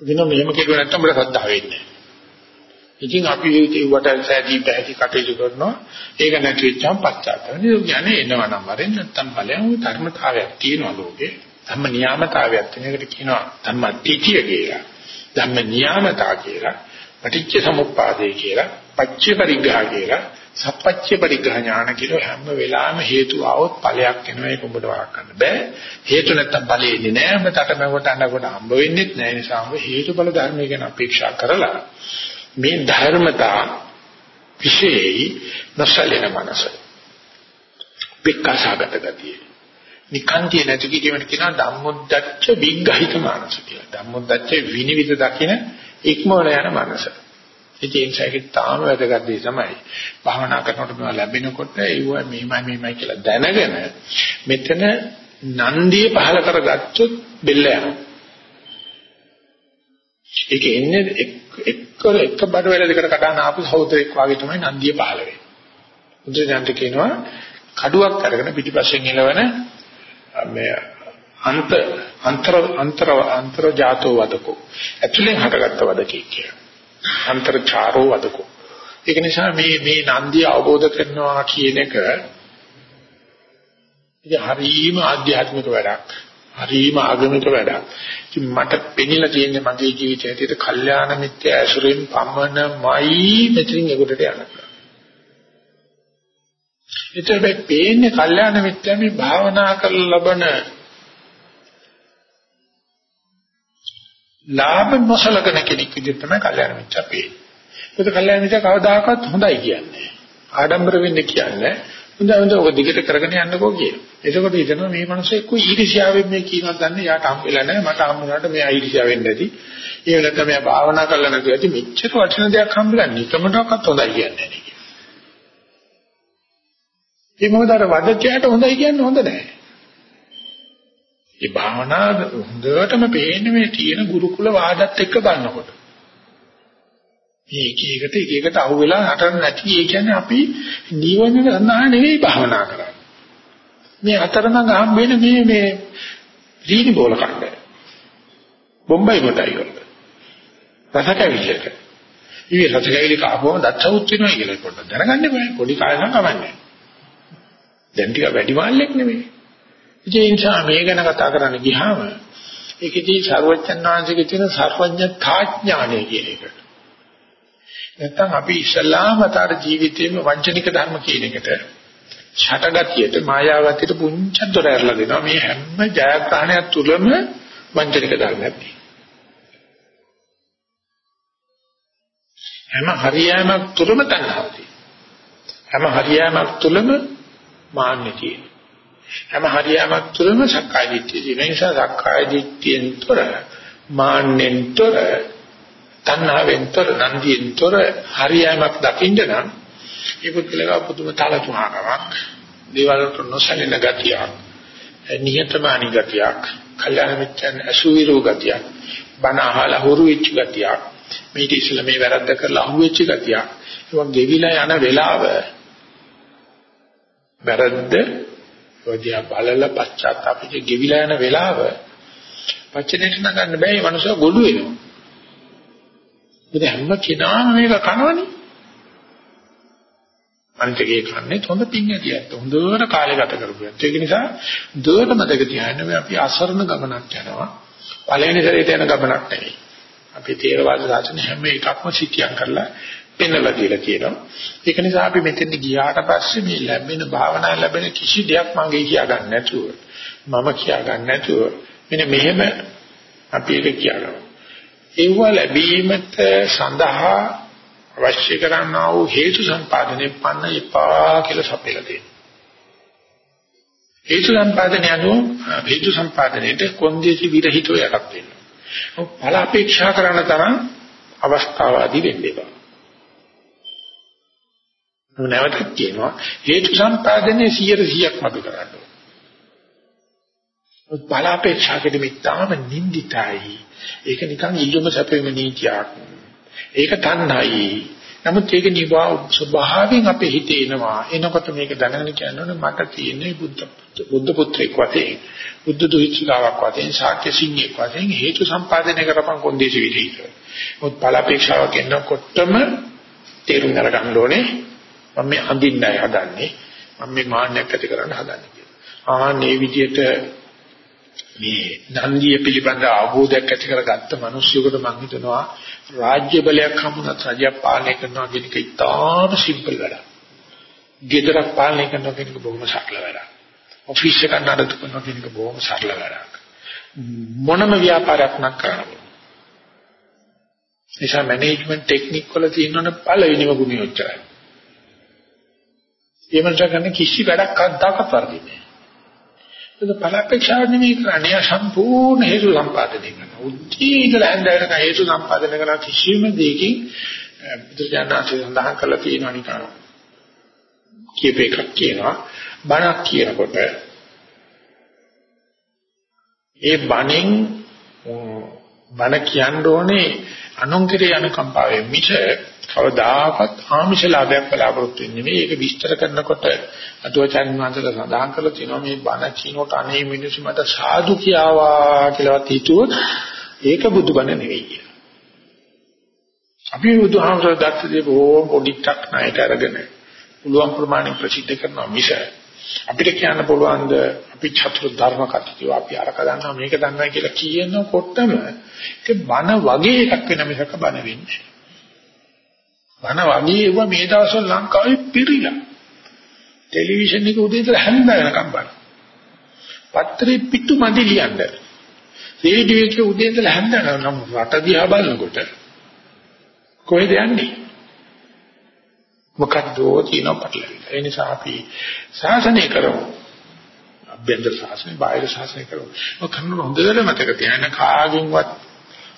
දින මෙහෙම කෙරුවා නැත්නම් අපිට සද්ධා වෙන්නේ නැහැ. ඉතින් අපි ඒවට සෑදී පැහැදි කටයුතු කරනවා. ඒක නැති වෙච්චාම පස්චාත්තාප වෙනවා. කියන්නේ එනවා නම් වරෙන් නැත්තම් ඵලයන් ওই ධර්මතාවයක් තියෙනවා ලෝකේ. ධම්ම නියාමතාවයක් තියෙන එකට කියනවා ධම්මටිචිය කියලා. ධම්ම නියාමතා කියලා. පටිච්ච සමුප්පාදේ කියලා. පච්ච පරිග්‍රහ කියලා. සප්පච්ච පරිග්‍රහ ඥාන කියලා හැම වෙලාවෙම හේතු આવොත් ඵලයක් එනවා ඒක ඔබට වළක්වන්න බෑ. හේතු නැත්තම් ඵලෙ එන්නේ නෑ. ඔබ තටමැවට අඬකොට හම්බ වෙන්නේ නැහැ. ඒ නිසා ඔබ හේතුඵල ධර්මය ගැන අපේක්ෂා කරලා මේ ධර්මතා විශේෂයි නැසලෙන මනස. විකාශගත ගතිය. නිකාන්තිය නැති කිරීමට කියනවා ධම්මොද්දච්ච විග්ඝහිත මනස කියලා. ධම්මොද්දච්ච විනිවිද දකින ඉක්මවල යන මනස. ඉතින් ඒකේ තාම වැදගත් දේ තමයි භාවනා කරනකොට මේවා ලැබෙනකොට ඒව මෙහිමයි මෙහිමයි කියලා දැනගෙන මෙතන නන්දිය පහල කරගත්තොත් බෙල්ල යනවා. ඒක එන්නේ එක්කල එක බඩ වල දෙකට කඩන ආපු සහෝදරෙක් වගේ තමයි නන්දිය පහළ වෙන්නේ. බුදුසසුන්ට කියනවා කඩුවක් අරගෙන පිටිපස්සෙන් එළවන මේ අන්ත අන්තර අන්තර අන්තර ජාතෝ වදකෝ. ඇතුලෙන් හටගත්ත වදකේ කියලා. අන්තර්චාරෝ වදකෝ. ඒක නිසා මේ මේ නන්දිය අවබෝධ කරනවා කියන එක ඉතින් හරීම ආධ්‍යාත්මික වැඩක්. හරීම ආගමික වැඩක්. ඉතින් මට පෙනිලා තියෙන්නේ මගේ ජීවිතයේ ඇතුළත කල්යාණ මිත්‍ය ඇසුරෙන් පමණමයි මෙතනින් එගොඩට යනවා. ඒතර මේ පේන්නේ කල්යාණ මිත්‍ය මේ භාවනා කරලා ලබන ලාභ නොසලකන කෙනෙක් විදිහට තමයි කල්යාණ මිත්‍ය පේන්නේ. ඒක කල්යාණ මිත්‍ය කවදාකවත් හොඳයි කියන්නේ. ආඩම්බර වෙන්න කියන්නේ හොඳ හොඳ ඔක දිගට කරගෙන යන්නකෝ කියන. එතකොට හිතනවා මේ මිනිස්සු එක්ක ඊර්ෂ්‍යාවෙන් මේ කියනක් දන්නේ යාට හම් වෙලා නැහැ මට හම් වුණාට මෙයා ඊර්ෂ්‍යාවෙන් නැති. ඒ වෙනත්නම් මෙයා භාවනා කරලා නැතුව ඇති මෙච්චර වටින දෙයක් හම්බෙලා නිකමටවත් හොඳයි කියන්නේ නැහැ. ඒ මොකද අර වදකයට හොඳයි කියන්නේ හොඳ නැහැ. ඒ භාවනා හොඳටම පේන්නේ මේ තියෙන ගුරුකුල වාදත් එක්ක බලනකොට. මේ එක එකට එක එකට අහු වෙලා හටන්න නැති ඒ කියන්නේ අපි නිවන සඳහා නෙවෙයි භාවනා කරන්නේ. මේ අතරමඟ හම්බෙන මේ මේ දීනි බෝල කණ්ඩ. බොම්බයි කොටයි වල. රසකවිලක. ඊයේ රසකවිලක ආවම දත්තවුත් වෙනවා කියලා පොඩ්ඩක් දැනගන්න බෑ. පොඩි කාලෙක කමන්නේ. දැන් ටික වැඩි මාල්ලෙක් නෙමෙයි. ඉතින් ඒ නිසා මේ ගැන කතා කරන්න ගියාම ඒකෙදී ਸਰවඥාන් වහන්සේගේ තියෙන සර්වඥතා ඥානය කියන එක. නැත්තම් අපි ඉස්ලාම අතර ජීවිතේම වංචනික ධර්ම කියන එකට ඡටගතියට මායාවතියට පුංචි දොර ඇරලා දෙනවා. මේ හැම ජයග්‍රහණයක් තුලම වංචනික ධර්මයක් හැම හරියෑමක් තුලම තණ්හාව හැම හරියෑමක් තුලම මාන්නය තියෙනවා. හැම හරියෑමක් තුලම සක්කාය දිට්ඨිය තියෙන නිසා සක්කාය දිට්ඨියෙන් තොර මාන්නෙන් තොර තණ්හාවෙන් තොර නන්දියෙන් තොර හරියෑමක් දකින්න නම් ඒ පුද්ගලයා පුදුම තලතුණකමක් දේවල් වලට නොසැලෙන ගතියක් නිහතමානී ගතියක්, කල්යාණ මිත්‍යන් අසුවිරෝ ගතියක්, බණ අහලා හුරු වෙච්ච ගතියක්, මේක ඉස්සෙල්ලා මේ වැරද්ද කරලා අහුවෙච්ච ගතියක්. ඒක ගෙවිලා යන වෙලාව වැරද්ද ඔදියා බලලා පශ්චාත්තාපෙට ගෙවිලා යන වෙලාව වචනෙට නගන්න බෑ මේ මනුස්සයා ගොළු වෙනවා. ඉතින් හැම කෙනාම මේක කනවනේ. අනිතකේ කන්නේ හොඳ පිං ඇතියත් හොඳට කාලය ගත කරපුවා. ඒක නිසා දුවට මතක තියාගන්න අපි අසරණ ගමනක් යනවා. පළවෙනි සැරේට යන ගමනක් නෙවෙයි. අපි තේරවාද සාසන හැම එකක්ම සිටියම් කරලා පෙන්වලා කියලා කියනවා. ඒක නිසා අපි මෙතෙන් ගියාට පස්සේ මේ ලැබෙන භාවනා ලැබෙන කිසි දෙයක් මගේ කියා ගන්න නැතුව මම කියා ගන්න නැතුව මෙන්න මෙහෙම අපි ඒක කියනවා. ඒව ලැබීමට සඳහා අවශ්‍ය කරනා වූ හේතු සම්පාදනය පන්න එපා කියලා සපයලා දෙනවා. හේතු සම්පාදනය අනුව හේතු සම්පාදනයේට කොන්දේසි විරහිතව යටත් වෙනවා. ඵල අපේක්ෂා කරන තරම් අවස්ථාවාදී වෙන්න එපා. නැවතත් කියනවා හේතු සම්පාදනයේ 100%ක් මතු කරන්න ඕන. ඵල අපේක්ෂා කිරීම ඉතාම නින්දිතයි. ඒක නිකන් ඉල්ලුම සැපෙම නීතියක්. ඒක තණ්හයි. නමුත් ඒක නිවා ස්වභාවයෙන් අපේ හිතේ එනවා. එනකොට මේක දැනගෙන කියනවනේ මට තියෙන්නේ බුද්ධ බුද්ධ පුත්‍රෙක් වශයෙන්, බුද්ධ දුහිතකාවක් වශයෙන්, ශාක්‍ය සිංහෙක් වශයෙන් හේතු සම්පාදනය කරපන් කොන්දේසි විදිහට. මොකද ඵලාපේක්ෂාවක් එනකොටම තේරුම් අරගන්න ඕනේ මම මේ අඳින්නයි හදන්නේ. මම මේ මාන්නයක් ඇති කරන්න හදන්නේ කියලා. ආන්නේ විදිහට මේ නන්දිය පිළිබඳ අවබෝධයක් ඇති කරගත්ත මිනිස්සුන්ට මම හිතනවා රාජ්‍ය බලයක් හමුනත් රජය පාලනය කරනවා කියන එක ඉතාම සිම්පල් වැඩක්. ගෙදරක් පාලනය කරනවා කියන එක බොහොම සරල වැඩක්. ඔෆිස් එකක් නඩත්තු කරනවා කියන එක බොහොම සරල වැඩක්. මොනම ව්‍යාපාරයක් නම් කරන්න. නිසා මැනේජ්මන්ට් ටෙක්නික් වල තියෙනවනේ පළවෙනිම ගුණය ඔච්චරයි. ඒ මනස කරන කිසි වැඩක් අද්දාකත් වර්ධින්නේ ඒක පළපේක්ෂාව නෙමෙයි කරන්නේ සම්පූර්ණ හේතු සම්පාදනය කරනවා. උද්දී ඉඳලා හන්දයට හේතු සම්පාදනය කරන කිසිම දෙයකින් බුදුජානනාථේ සඳහන් කරලා තියෙනවා නිකන්. කීප එකක් කියනවා බණක් කියනකොට ඒ බණෙන් බණ කියන්න ඕනේ අනුන්ගේ අනුකම්පාවෙන් මිස කවදාකවත් ආමිෂ ලාභයක් බලාපොරොත්තු වෙන්නේ නෙවෙයි. ඒක විස්තර කරනකොට අතුවචන් වහන්සේලා සඳහන් කරලා තියෙනවා මේ බණ කිනෝට අනේ මිනිස්සු මට සාදු කියාවා කියලාවත් හිතුවොත් ඒක බුදුබණ නෙවෙයි කියලා. අපි බුදුහාමුදුරුවෝ දැක්කදී බොහොම පොඩික් ණයට අරගෙන පුළුවන් ප්‍රමාණය ප්‍රසිද්ධ කරනවා මිස අපිට කියන්න පුළුවන්ද අපි චතුර් ධර්ම කතියෝ අපි අරක දන්නවා මේක දන්නවා කියලා කියනකොටම ඒක බන වගේ එකක් වෙන මිසක බන වෙන්නේ බන වගේ ඒව මේ දවස්වල ලංකාවේ පිරිලා ටෙලිවිෂන් එක උදේ ඉඳලා හැන්ද වෙනකම් බලන පත්‍රේ පිටු මදි ලියන්න. රේඩියෝ එකේ උදේ ඉඳලා හැන්ද නම් රට දිහා බලනකොට කොහෙද යන්නේ? මොකද්ද තියෙන පටලවිල්ල. ඒ නිසා අපි ශාසනය කරමු. අභ්‍යන්තර ශාසනය, බාහිර ශාසනය කරමු. ඔක කරන හොඳට මතක තියාගන්න කාගෙන්වත්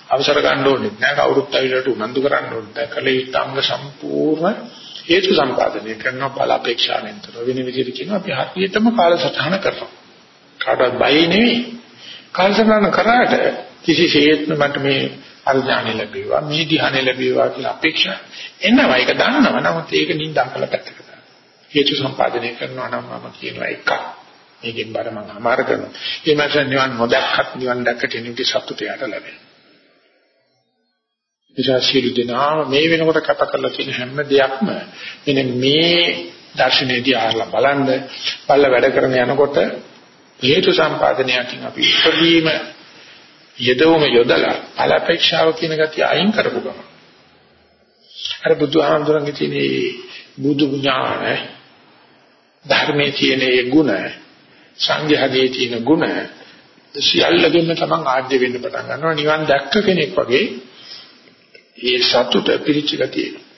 අවසර ගන්න ඕනේ නැහැ. කවුරුත් ඇවිල්ලාට උනන්දු කරන්න ඕනේ නැහැ. කලේ අංග සම්පූර්ණ හේතු සම්පාදනය කරන බල අපේක්ෂාවෙන් තොර වෙන විදිහට කියනවා අපි හරියටම කාලසටහන කරනවා. කාටවත් බය නෙවෙයි. කාලසටහන කරාට කිසිසේත්ම මට මේ අර්ධානෙ ලැබේවා මේ ධ්‍යානෙ ලැබේවා කියලා අපේක්ෂා එනවා. ඒක දන්නවා. නමුත් ඒක නින්දා කළ පැත්තකට දානවා හේතු සම්පාදනය කරනවා නම් මම කියනවා එකක්. මේකෙන් බර මම අමාර කරනවා. ඒ මාස නිවන් නොදක්කත් නිවන් දැක්කට එන්නේ සතුට යට ලැබෙනවා. විශාසීලු දෙනා මේ වෙනකොට කතා කරලා තියෙන හැම දෙයක්ම මෙන්න මේ දර්ශනයේදී ආරලා බලන්න. බල්ල වැඩ කරන යනකොට හේතු සම්පාදනයකින් අපි ඉදීම යදවම යොදලා අලපේක්ෂාව කියන ගතිය අයින් කරපු ගමන්. අර බුදුහාමුදුරන්ගේ තියෙන බුදු ඥාන ධර්මයේ තියෙන ඒ ගුණ සංඝයාගේ තියෙන ගුණ සියල්ලගෙම තමන් ආද්‍ය වෙන්න පටන් ගන්නවා. නිවන් දැක්ක කෙනෙක් වගේ ඒ සතුට පිරිච්ච ගතිය.